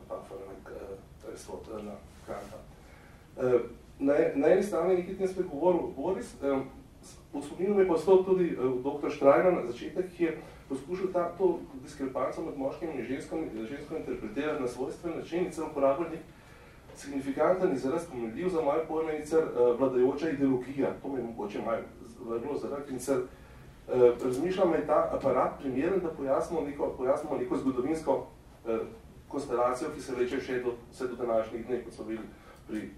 metafora na uh, Aristotela, Kanta. Uh, na, eni strani nekaj tem spet govoril Boris, um, Vzpomnil me pa ostal tudi uh, dr. Štrajna na začetek, ki je poskušal ta, to diskrepanco med moškim in ženskom, ženskom interpretirati na svojstven način in celo uporabljati signifikanten izraz pomedljiv za moje pojme in uh, vladajoča ideologija. To mi je mogoče malo vrlo zaradi in cer, uh, razmišljam, je ta aparat primeren, da pojasnimo neko, pojasnimo neko zgodovinsko uh, konstelacijo, ki se vleče še do, vse do današnjih dneh, kot so bili pri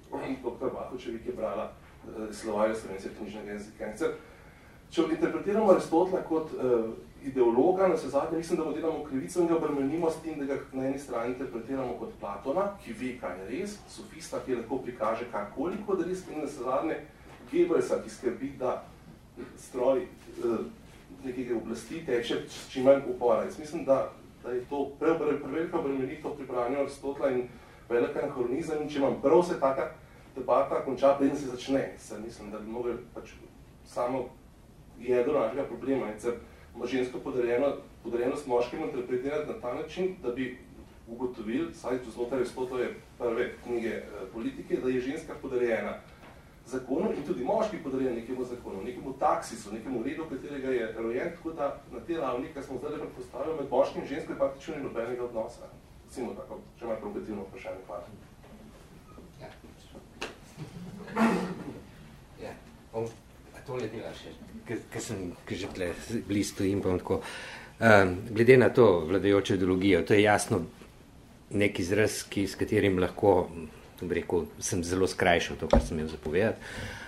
dr. Bahočevi, ki je brala uh, slovarja slovenske knjižnega jezika. In cer, če interpretiramo Aristotela kot uh, ideologa, na zadnje mislim, da mu delamo krivico in ga obremenimo s tem, da ga na eni strani interpretiramo kot Platona, ki ve, kaj je res, sofista, ki lahko prikaže karkoli kot res, in na zadnje Goebbelsa, ki skrbi, da stroj uh, nekega oblasti teče čim manj upora. Jaz mislim, da, da je to prevelika obremenitev pri branju Aristotela in velika anahronizem in če imam prav se taka debata konča, preden se začne. Se mislim, da bi mogli pač samo jedro našega problema se žensko podarjeno, podarjenost moškim interpretirati na ta način, da bi ugotovili, saj znotraj Aristotelove prve knjige eh, politike, da je ženska podarjena zakonu in tudi moški podarjen nekemu zakonu, nekemu taksisu, nekemu redu, katerega je rojen, tako da na te ravni, kar smo zdaj predpostavili med moškim in žensko, je praktično ni nobenega odnosa. Recimo tako, če ima provokativno vprašanje. Hvala. Ja. Ja. Bom, tole delaš, ker sem ker že tle blizu stojim, pa tako. Um, glede na to vladajočo ideologijo, to je jasno nek izraz, ki, s katerim lahko bi rekel, sem zelo skrajšal to, kar sem imel zapovedati.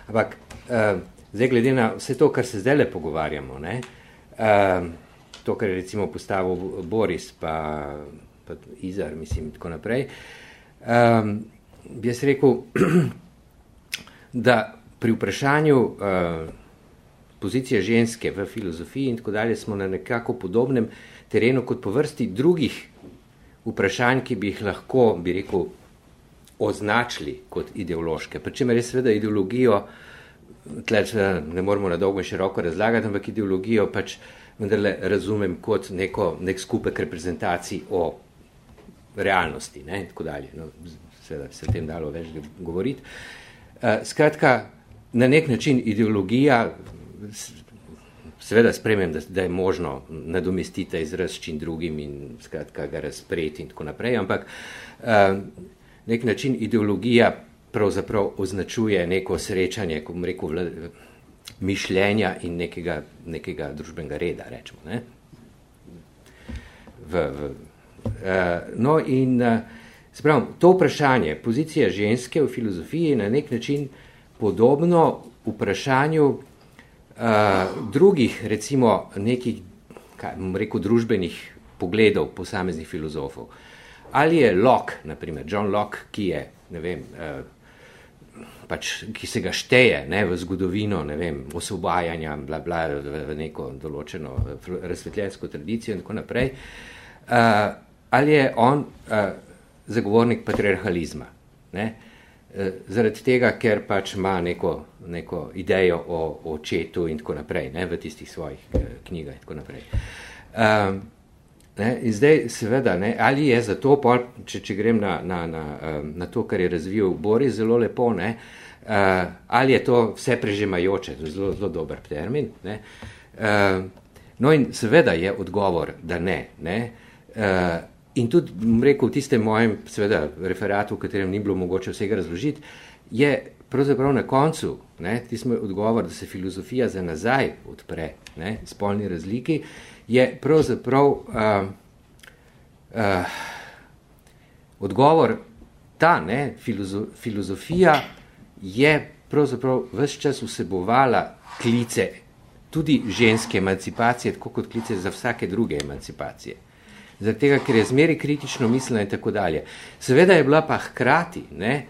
Ampak uh, zdaj glede na vse to, kar se zdaj le pogovarjamo, ne, uh, to, kar je recimo postavil Boris, pa, pa Izar, mislim, tako naprej, um, bi jaz rekel, <clears throat> da pri vprašanju uh, pozicije ženske v filozofiji in tako dalje smo na nekako podobnem terenu kot po vrsti drugih vprašanj, ki bi jih lahko, bi rekel, označili kot ideološke. Pričemer je seveda ideologijo, tle ne moramo na dolgo in široko razlagati, ampak ideologijo pač vendarle razumem kot neko, nek skupek reprezentacij o realnosti ne, in tako dalje. No, seveda se o tem dalo več govoriti. Uh, skratka, na nek način ideologija, seveda spremem, da, da je možno nadomestiti izraz s čim drugim in skratka ga razpreti in tako naprej, ampak uh, nek način ideologija pravzaprav označuje neko srečanje, ko bom rekel, mišljenja in nekega, nekega družbenega reda, rečemo. Ne? V, v, uh, no in uh, spravim, to vprašanje, pozicija ženske v filozofiji je na nek način podobno vprašanju uh, drugih, recimo, nekih, kaj bom rekel, družbenih pogledov posameznih filozofov. Uh, ali je Locke, naprimer John Locke, ki je, ne vem, eh, pač, ki se ga šteje ne, v zgodovino, ne vem, osvobajanja, bla, bla, v neko določeno razsvetljensko tradicijo in tako naprej, eh, ali je on eh, zagovornik patriarhalizma. Ne? zaradi tega, ker pač ima neko, neko idejo o, očetu in tako naprej, ne, v tistih svojih knjigah in tako naprej. Um, ne, in zdaj, seveda, ne, ali je zato, pol, če, če grem na, na, na, na to, kar je razvil Boris zelo lepo, ne, uh, ali je to vse prežemajoče, zelo, zelo dober termin. Ne, uh, no in seveda je odgovor, da ne. ne uh, In tudi, rekel, v tistem mojem seveda, referatu, v katerem ni bilo mogoče vsega razložiti, je pravzaprav na koncu, tismo odgovor, da se filozofija za nazaj odpre, ne, spolni razliki, je pravzaprav uh, uh, odgovor ta, ne, filozo, filozofija je pravzaprav vse čas vsebovala klice, tudi ženske emancipacije, tako kot klice za vsake druge emancipacije zaradi tega, ker je zmeri kritično mislila in tako dalje. Seveda je bila pa hkrati, ne,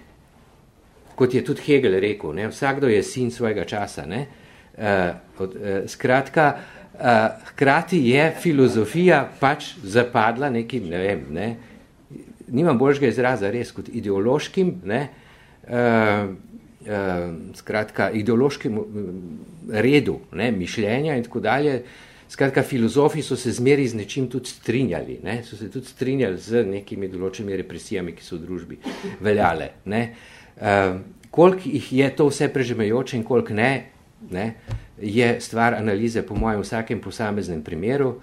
kot je tudi Hegel rekel, ne, vsakdo je sin svojega časa. Ne, uh, od, uh, skratka, uh, hkrati je filozofija pač zapadla nekim, ne vem, ne, nimam boljšega izraza res kot ideološkim, ne, uh, uh, skratka, ideološkim redu ne, mišljenja in tako dalje, Skratka, filozofi so se zmeri z nečim tudi strinjali, ne? so se tudi strinjali z nekimi določenimi represijami, ki so v družbi veljale. Ne? Uh, koliko jih je to vse prežemajoče in koliko ne, ne, je stvar analize po mojem vsakem posameznem primeru.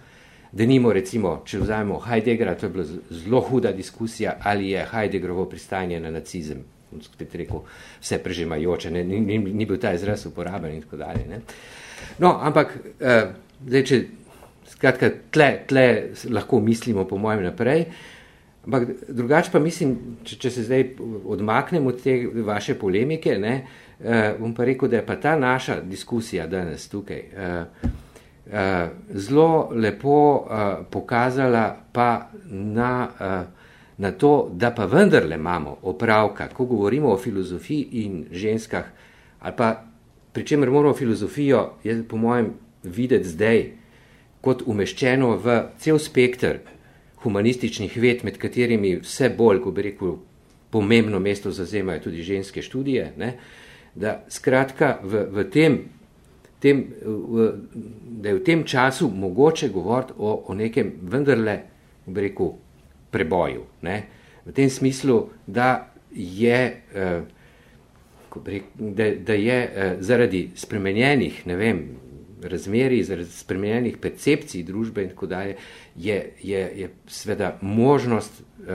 Da nimo, recimo, če vzamemo Heideggera, to je bila zelo huda diskusija, ali je Heideggerovo pristajanje na nacizem, spet rekel, vse prežemajoče, ne? Ni, ni, ni bil ta izraz uporaben in tako dalje. Ne? No, ampak uh, Zdaj, če skratka, tle, tle lahko mislimo po mojem naprej, ampak drugače pa mislim, če, če se zdaj odmaknem od te vaše polemike, ne, uh, bom pa rekel, da je pa ta naša diskusija danes tukaj uh, uh, zelo lepo uh, pokazala pa na, uh, na to, da pa vendarle imamo opravka, ko govorimo o filozofiji in ženskah, ali pa pri čemer moramo filozofijo, je po mojem videti zdaj kot umeščeno v cel spektr humanističnih ved, med katerimi vse bolj, ko bi rekel, pomembno mesto zazemajo tudi ženske študije, ne, da skratka v, v tem, tem v, da je v tem času mogoče govoriti o, o nekem vendarle, bi rekel, preboju. Ne, v tem smislu, da je, eh, da, da je eh, zaradi spremenjenih, ne vem, razmerij, zaradi spremenjenih percepcij družbe in tako dalje, je, je, je sveda možnost uh,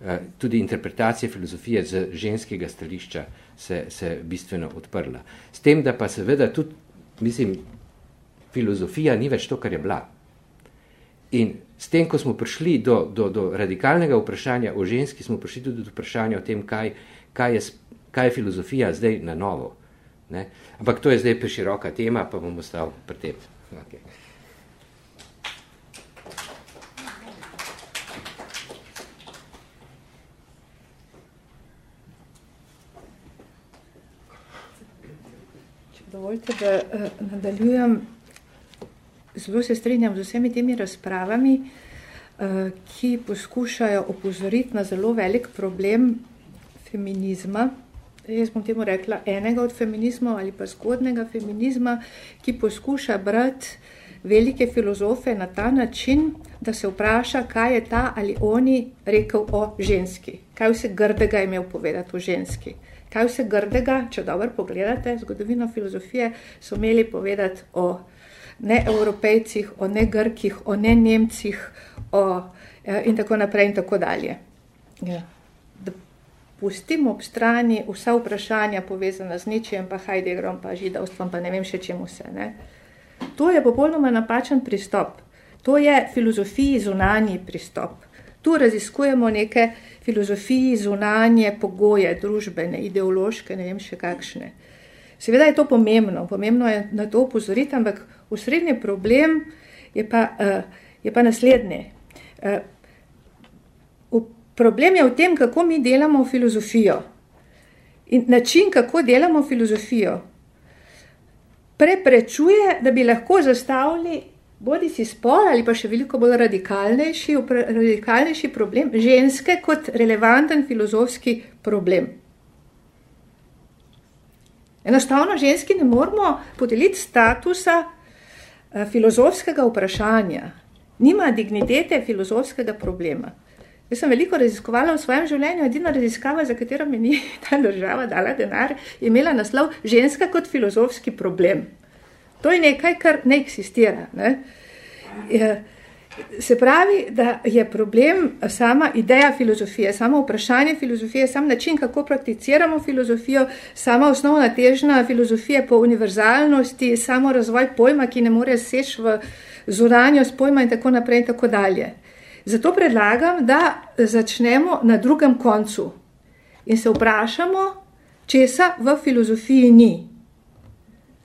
uh, tudi interpretacije filozofije z ženskega stališča se, se bistveno odprla. S tem, da pa seveda tudi, mislim, filozofija ni več to, kar je bila. In s tem, ko smo prišli do, do, do radikalnega vprašanja o ženski, smo prišli tudi do vprašanja o tem, kaj, kaj, je, kaj je filozofija zdaj na novo. Ne? Ampak to je zdaj preširoka tema, pa bom ostal pri tem. Okay. Dovolite, da uh, nadaljujem. Zelo se strinjam z vsemi temi razpravami, uh, ki poskušajo opozoriti na zelo velik problem feminizma, jaz bom temu rekla, enega od feminizmov ali pa zgodnega feminizma, ki poskuša brati velike filozofe na ta način, da se vpraša, kaj je ta ali oni rekel o ženski, kaj vse grdega je imel povedati o ženski. Kaj vse grdega, če dobro pogledate zgodovino filozofije, so imeli povedati o ne evropejcih, o ne grkih, o ne nemcih o, eh, in tako naprej in tako dalje. Ja pustimo ob strani vsa vprašanja povezana z ničem, pa Heideggerom, pa židovstvom, pa ne vem še čemu vse. Ne? To je popolnoma napačen pristop. To je filozofiji zunanji pristop. Tu raziskujemo neke filozofiji zunanje pogoje, družbene, ideološke, ne vem še kakšne. Seveda je to pomembno, pomembno je na to upozoriti, ampak usrednji problem je pa, uh, je pa naslednji. Problem je v tem, kako mi delamo filozofijo. In način, kako delamo filozofijo, preprečuje, da bi lahko zastavili bodi si spol ali pa še veliko bolj radikalnejši, radikalnejši problem ženske kot relevanten filozofski problem. Enostavno ženski ne moramo podeliti statusa uh, filozofskega vprašanja. Nima dignitete filozofskega problema. Jaz sem veliko raziskovala v svojem življenju, edina raziskava, za katero mi ni <laughs> ta država dala denar, je imela naslov Ženska kot filozofski problem. To je nekaj, kar ne eksistira. Ne? Se pravi, da je problem sama ideja filozofije, samo vprašanje filozofije, sam način, kako prakticiramo filozofijo, sama osnovna težnja filozofije po univerzalnosti, samo razvoj pojma, ki ne more seči v zunanjost pojma in tako naprej in tako dalje. Zato predlagam, da začnemo na drugem koncu in se vprašamo, česa v filozofiji ni.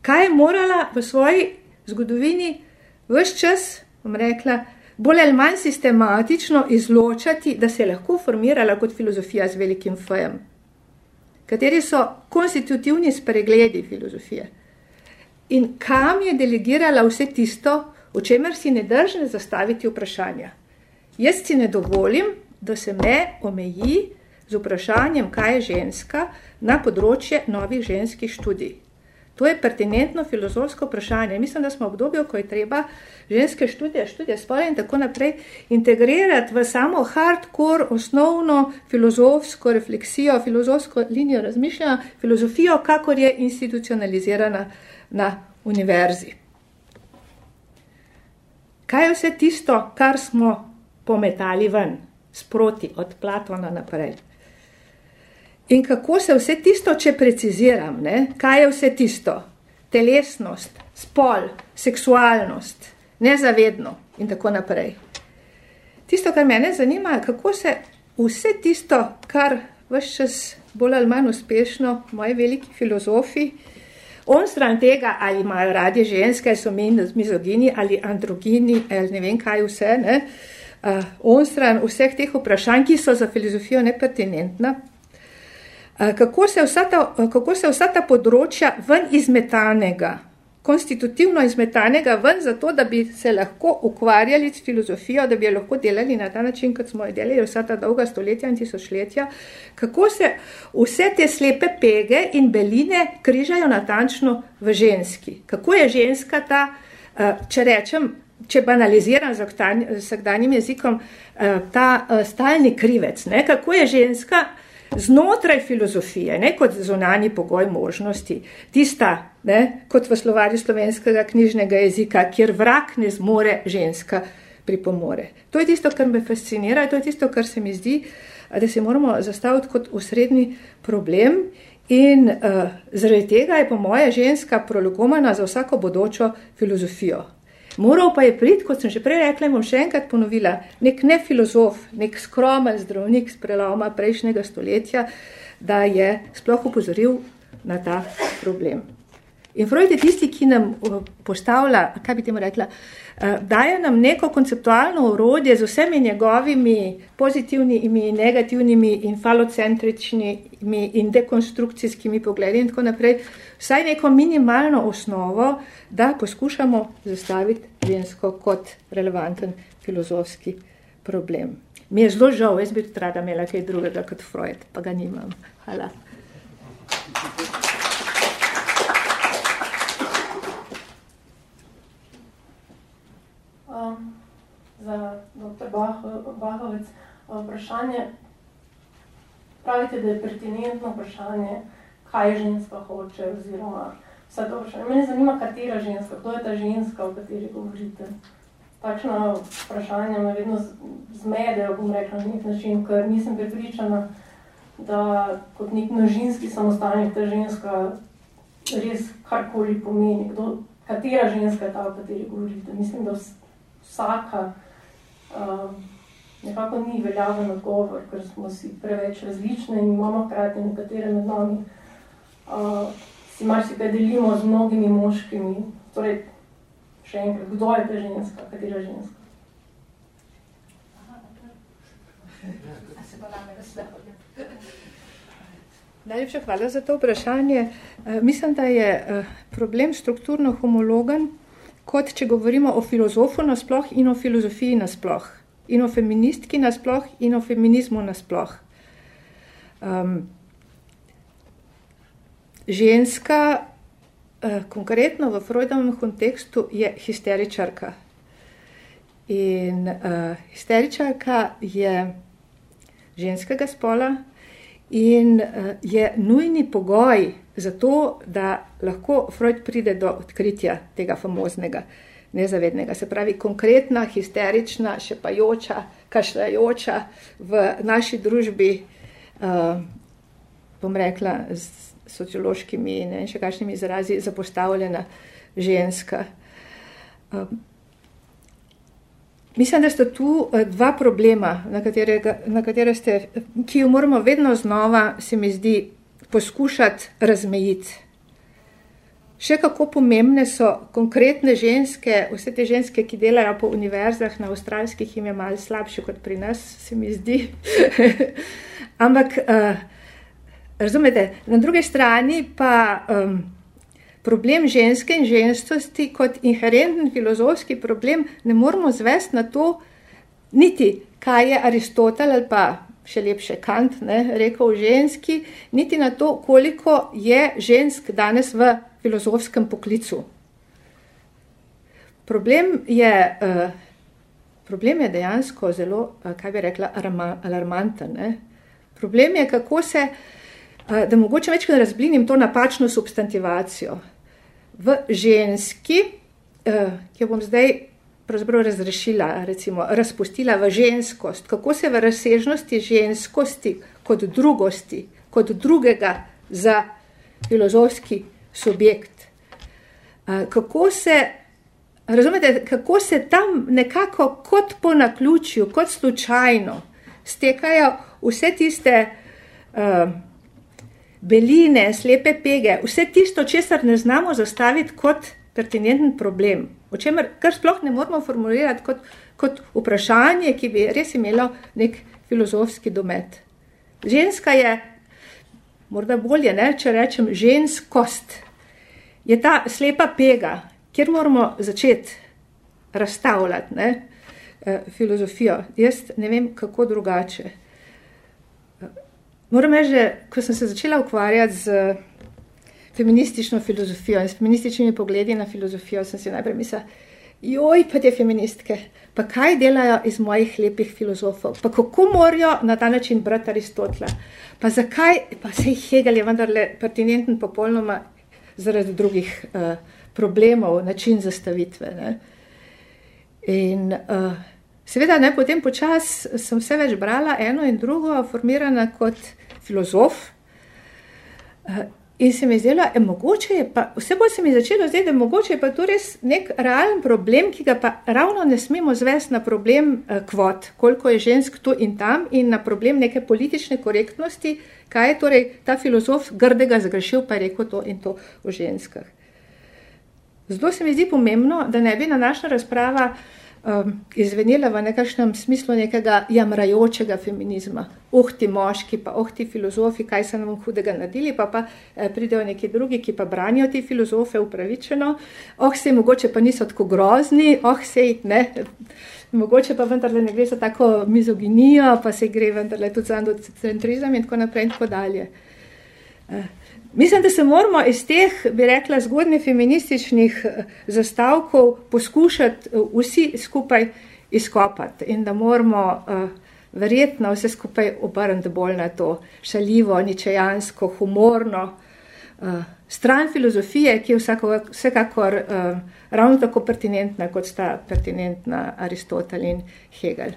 Kaj je morala v svoji zgodovini vse čas, bom rekla, bolj ali manj sistematično izločati, da se je lahko formirala kot filozofija z velikim fejem. Kateri so konstitutivni spregledi filozofije? In kam je delegirala vse tisto, o čemer si ne držne zastaviti vprašanja? Jaz si ne dovolim, da se me omeji z vprašanjem, kaj je ženska, na področje novih ženskih študij. To je pertinentno filozofsko vprašanje. Mislim, da smo v obdobju, ko je treba ženske študije, študije spola in tako naprej integrirati v samo hardcore, osnovno filozofsko refleksijo, filozofsko linijo razmišljanja, filozofijo, kakor je institucionalizirana na univerzi. Kaj je vse tisto, kar smo pometali ven, sproti od Platona naprej. In kako se vse tisto, če preciziram, ne, kaj je vse tisto? Telesnost, spol, seksualnost, nezavedno in tako naprej. Tisto, kar mene zanima, je, kako se vse tisto, kar vse čas bolj ali manj uspešno, moji veliki filozofi, on stran tega, ali imajo radi ženske, so mizogini ali androgini, ali ne vem kaj vse, ne, uh, uh, onstran vseh teh vprašanj, ki so za filozofijo nepertinentna. Uh, kako, se ta, uh, kako se vsa ta področja ven izmetanega, konstitutivno izmetanega ven, zato da bi se lahko ukvarjali s filozofijo, da bi jo lahko delali na ta način, kot smo jo delali vsa ta dolga stoletja in tisočletja, kako se vse te slepe pege in beline križajo natančno v ženski. Kako je ženska ta, če rečem, če banaliziram z vsakdanjim jezikom, eh, ta eh, stalni krivec, ne, kako je ženska znotraj filozofije, ne kot zunani pogoj možnosti, tista, ne, kot v slovarju slovenskega knjižnega jezika, kjer vrak ne zmore ženska pripomore. To je tisto, kar me fascinira, to je tisto, kar se mi zdi, da se moramo zastaviti kot osrednji problem. In uh, zaradi tega je po moje ženska prologomana za vsako bodočo filozofijo. Moral pa je priti, kot sem že prej rekla, in bom še enkrat ponovila, nek ne filozof, nek skromen zdravnik z preloma prejšnjega stoletja, da je sploh upozoril na ta problem. In Freud je tisti, ki nam uh, postavlja, kaj bi temu rekla, uh, daje nam neko konceptualno urodje z vsemi njegovimi pozitivnimi negativnimi in falocentričnimi in dekonstrukcijskimi pogledi in tako naprej, vsaj neko minimalno osnovo, da poskušamo zastaviti žensko kot relevanten filozofski problem. Mi je zelo žal, jaz bi tudi rada imela kaj drugega kot Freud, pa ga nimam. Hvala. Um, za dr. Bahovec vprašanje. Pravite, da je pertinentno vprašanje, kaj ženska hoče oziroma vse to vprašanje. Mene zanima, katera ženska, kdo je ta ženska, o kateri govorite. Takšno vprašanje me vedno zmedejo, bom rekla, na nek način, ker nisem prepričana, da kot nek množinski samostalnik ta ženska res karkoli pomeni. Kdo, katera ženska je ta, o kateri govorite. Mislim, da vsaka uh, nekako ni veljaven odgovor, ker smo si preveč različne in imamo hkrati nekatere med nami uh, si marsikaj delimo z mnogimi moškimi. Torej, še enkrat, kdo je ta ženska, katera ženska? Najlepša hvala za to vprašanje. Mislim, da je problem strukturno homologen, kot če govorimo o filozofu nasploh in o filozofiji nasploh, in o feministki nasploh in o feminizmu nasploh. Um, ženska, uh, konkretno v Freudovem kontekstu, je histeričarka. In uh, histeričarka je ženskega spola in uh, je nujni pogoj za to, da lahko Freud pride do odkritja tega famoznega nezavednega. Se pravi, konkretna, histerična, šepajoča, kašljajoča v naši družbi, uh, bom rekla, z sociološkimi in še kakšnimi izrazi zapostavljena ženska. Uh, Mislim, da sta tu eh, dva problema, na, katerega, na katere ste, ki jo moramo vedno znova, se mi zdi, poskušati razmejiti. Še kako pomembne so konkretne ženske, vse te ženske, ki delajo po univerzah na avstralskih, jim je malo slabše kot pri nas, se mi zdi. <laughs> Ampak, uh, razumete, na drugi strani pa. Um, problem ženske in ženskosti kot inherenten filozofski problem ne moramo zvesti na to, niti kaj je Aristotel ali pa še lepše Kant ne, rekel ženski, niti na to, koliko je žensk danes v filozofskem poklicu. Problem je, uh, problem je dejansko zelo, uh, kaj bi rekla, alarmanten. Ne. Problem je, kako se, uh, da mogoče večkrat razblinim to napačno substantivacijo v ženski, ki jo bom zdaj razrešila, recimo razpustila v ženskost, kako se v razsežnosti ženskosti kot drugosti, kot drugega za filozofski subjekt, kako se. Razumete, kako se tam nekako kot po naključju, kot slučajno stekajo vse tiste uh, beline, slepe pege, vse tisto, česar ne znamo zastaviti kot pertinenten problem, o čemer kar sploh ne moramo formulirati kot, kot vprašanje, ki bi res imelo nek filozofski domet. Ženska je, morda bolje, ne, če rečem ženskost, je ta slepa pega, kjer moramo začeti razstavljati ne, eh, filozofijo. Jaz ne vem, kako drugače. Moram reči, ko sem se začela ukvarjati z feministično filozofijo in s feminističnimi pogledi na filozofijo, sem si najprej mislila, joj, pa te feministke, pa kaj delajo iz mojih lepih filozofov, pa kako morajo na ta način brati Aristotela, pa zakaj, pa se jih Hegel je vendarle pertinenten popolnoma zaradi drugih uh, problemov, način zastavitve. Ne? In uh, seveda, ne, potem počas sem vse več brala eno in drugo, formirana kot filozof. Eh, in se mi je zdelo, da je mogoče, pa, vse bolj se mi je začelo zdeti, da je mogoče pa to res nek realen problem, ki ga pa ravno ne smemo zvesti na problem eh, kvot, koliko je žensk tu in tam, in na problem neke politične korektnosti, kaj je torej ta filozof grdega zagrešil, pa je rekel to in to o ženskah. Zato se mi zdi pomembno, da ne bi na naša razprava um, izvenela v nekakšnem smislu nekega jamrajočega feminizma. Oh, ti moški, pa oh, ti filozofi, kaj so nam hudega naredili, pa pa eh, pridejo neki drugi, ki pa branijo te filozofe upravičeno. Oh, sej mogoče pa niso tako grozni, oh, sej ne. Mogoče pa vendarle ne gre za tako mizoginijo, pa se gre vendarle tudi za androcentrizem in tako naprej in tako dalje. Eh, Mislim, da se moramo iz teh, bi rekla, zgodnih feminističnih eh, zastavkov poskušati eh, vsi skupaj izkopati in da moramo uh, verjetno vse skupaj obrniti bolj na to šaljivo, ničejansko, humorno uh, stran filozofije, ki je vsako, vsekakor uh, ravno tako pertinentna, kot sta pertinentna Aristotel in Hegel.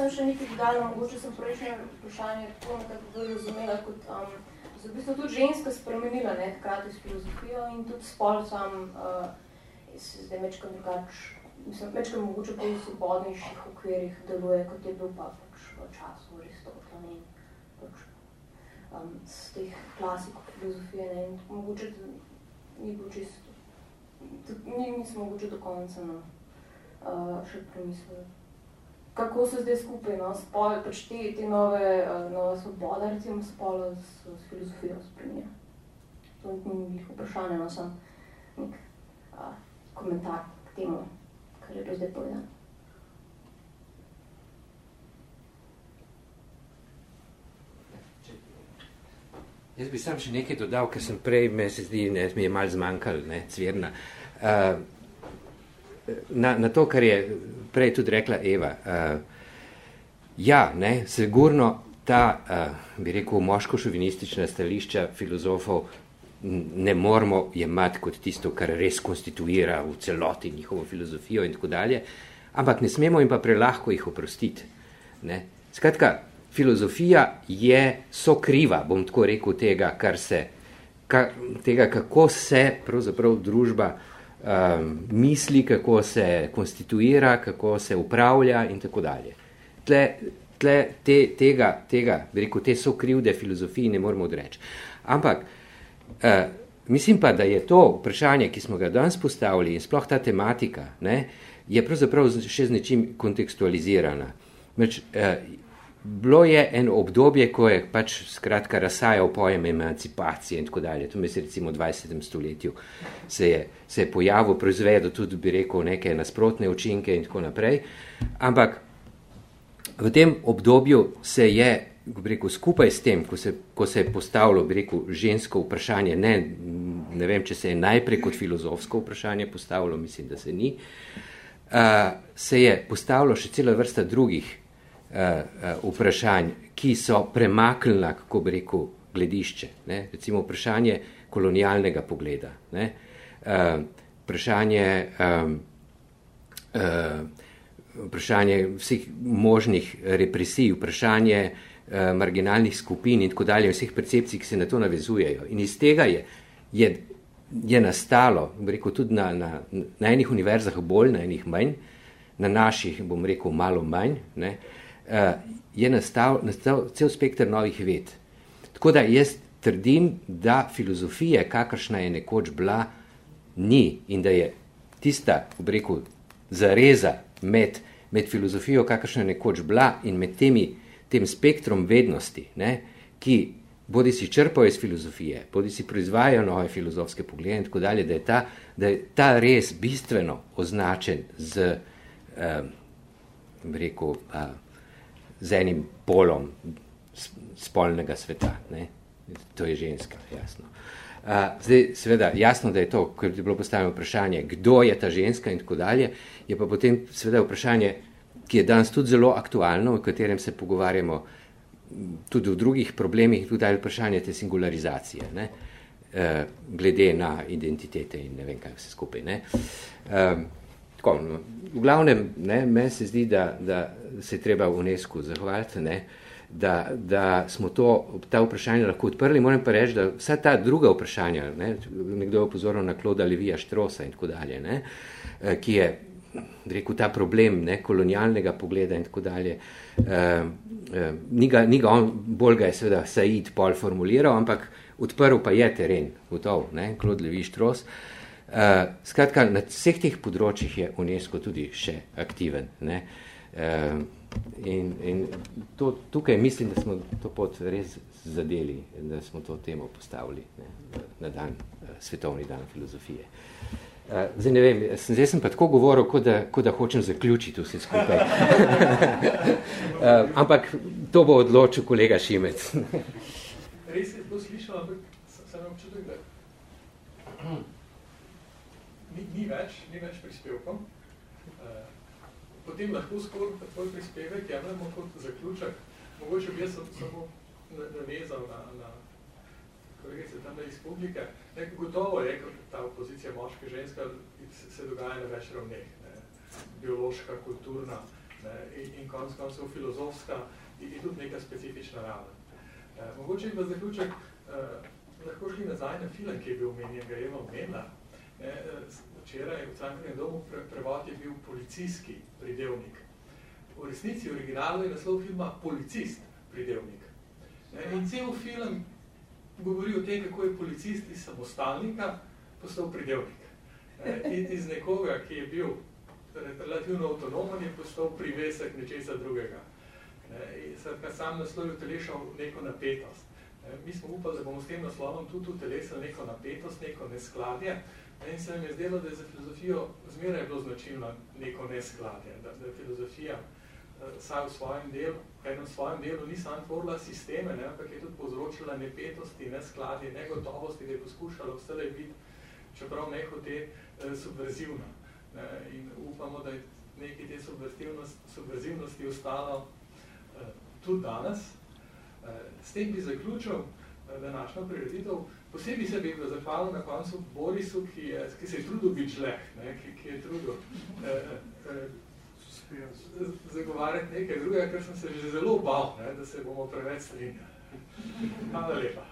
Sem še nekaj dodala, mogoče sem prejšnje vprašanje tako nekako razumela, kot um, so v bistvu tudi ženska spremenila, ne, hkrati s filozofijo in tudi spol sam uh, se zdaj mečkam drugač, mislim, mečkam mogoče po svobodnejših okvirih deluje, kot je bil pa pač v času Aristotela, ne, pač um, z teh klasikov filozofije, ne, in mogoče ni bil čisto, ni, nismo mogoče do konca, no, uh, še premislili kako se zdaj skupaj, no, spol, pač te, te nove, uh, nove svobode, recimo spola s, s filozofijo spremenja. to ni njih vprašanje, no sem nek a, komentar k temu, kar je bilo zdaj povedano. Jaz bi sam še nekaj dodal, ker sem prej, me se zdi, ne, mi je malo zmanjkalo, ne, cvirna. Uh, na, na to, kar je prej tudi rekla Eva. Uh, ja, ne, sigurno ta, uh, bi rekel, moško-šovinistična stališča filozofov ne moramo jemati kot tisto, kar res konstituira v celoti njihovo filozofijo in tako dalje, ampak ne smemo jim pa prelahko jih oprostiti. Ne. Skratka, filozofija je sokriva, bom tako rekel, tega, kar se, ka, tega kako se pravzaprav družba um, misli, kako se konstituira, kako se upravlja in tako dalje. Tle, tle te, tega, tega, rekel, te sokrivde filozofiji ne moramo odreči. Ampak, uh, mislim pa, da je to vprašanje, ki smo ga danes postavili in sploh ta tematika, ne, je pravzaprav še z nečim kontekstualizirana. Meč, uh, bilo je en obdobje, ko je pač skratka razsajal pojem emancipacije in tako dalje. To se recimo v 20. stoletju se je, se je pojavil, proizvedel tudi, bi rekel, neke nasprotne učinke in tako naprej. Ampak v tem obdobju se je, bi rekel, skupaj s tem, ko se, ko se je postavilo, bi rekel, žensko vprašanje, ne, ne vem, če se je najprej kot filozofsko vprašanje postavilo, mislim, da se ni, uh, se je postavilo še cela vrsta drugih vprašanj, ki so premaknila, kako bi rekel, gledišče. Ne? Recimo vprašanje kolonialnega pogleda, ne? Uh, vprašanje, vprašanje vseh možnih represij, vprašanje uh, marginalnih skupin in tako dalje, vseh percepcij, ki se na to navezujejo. In iz tega je, je, je nastalo, rekel, tudi na, na, na enih univerzah bolj, na enih manj, na naših, bom rekel, malo manj, ne, uh, je nastal, nastal cel spektr novih ved. Tako da jaz trdim, da filozofije, kakršna je nekoč bila, ni in da je tista, v reku, zareza med, med filozofijo, kakršna je nekoč bila in med temi, tem spektrom vednosti, ne, ki bodi si črpajo iz filozofije, bodi si proizvajajo nove filozofske poglede in tako dalje, da je ta, da je ta res bistveno označen z, um, rekel, uh, z enim polom spolnega sveta. Ne? To je ženska, jasno. Uh, zdaj, seveda, jasno, da je to, ker je bilo postavljeno vprašanje, kdo je ta ženska in tako dalje, je pa potem seveda vprašanje, ki je danes tudi zelo aktualno, o katerem se pogovarjamo tudi v drugih problemih, tudi je vprašanje te singularizacije, ne? Uh, glede na identitete in ne vem kaj vse skupaj. Ne? Uh, tako, no, v glavnem, ne, meni se zdi, da, da se je treba UNESCO zahvaliti, ne, da, da smo to, ta vprašanja lahko odprli. Moram pa reči, da vsa ta druga vprašanja, ne, nekdo je upozoril na Kloda Levija Štrosa in tako dalje, ne, eh, ki je rekel ta problem ne, kolonialnega pogleda in tako dalje. Uh, uh, ni, ga, ni ga on, bolj ga je seveda Said pol formuliral, ampak odprl pa je teren, gotov, ne, Klod Levi Štros. Uh, Uh, skratka, na vseh teh področjih je UNESCO tudi še aktiven. Ne? Uh, in in to, tukaj mislim, da smo to pot res zadeli, da smo to temo postavili ne? na dan, uh, svetovni dan filozofije. Uh, zdaj ne vem, sem, zdaj sem pa tako govoril, kot da, kot da hočem zaključiti vse skupaj. uh, <laughs> ampak to bo odločil kolega Šimec. res je to slišal, ampak sem občutek, da ni, ni več, ni več prispevkov. Uh, potem lahko skoraj tvoj prispevek jemljamo kot zaključek. Mogoče bi jaz samo navezal na, na kolegice tam iz publike. Ne, gotovo je, kot ta opozicija moška ženska se, se dogaja na več ravneh. Ne. Biološka, kulturna ne, in, in konc koncev filozofska in, in tudi neka specifična raven. Uh, mogoče bi pa zaključek uh, lahko šli nazaj na film, ki je bil omenjen, ga je omenila. Ne, včeraj v Cankarnem domu pre, prevod je bil policijski pridevnik. V resnici originalu je naslov filma Policist pridevnik. Ne, in cel film govori o tem, kako je policist iz samostalnika postal pridevnik. Ne, in iz nekoga, ki je bil relativno avtonomen, je postal privesek nečesa drugega. Ne, sredka, sam naslov je utelešal neko napetost. Mi smo upali, da bomo s tem naslovom tudi utelesili neko napetost, neko neskladje. In se nam je zdelo, da je za filozofijo zmeraj bilo značilno neko neskladje, da, da je filozofija saj v svojem delu, enem svojem delu ni sam tvorila sisteme, ne, ampak je tudi povzročila nepetosti, neskladje, negotovosti, da je poskušala vse biti, čeprav nehote eh, subverzivna. Ne, in upamo, da je nekaj te subverzivnosti ostalo eh, tudi danes. Eh, s tem bi zaključil današnjo prireditev. Posebej se bi zahvalil na koncu Borisu, ki, je, ki se je trudil biti žleh, ne, ki, ki je trudil eh, eh, zagovarjati nekaj drugega, ker sem se že zelo bal, ne, da se bomo preveč strinjali. Hvala lepa.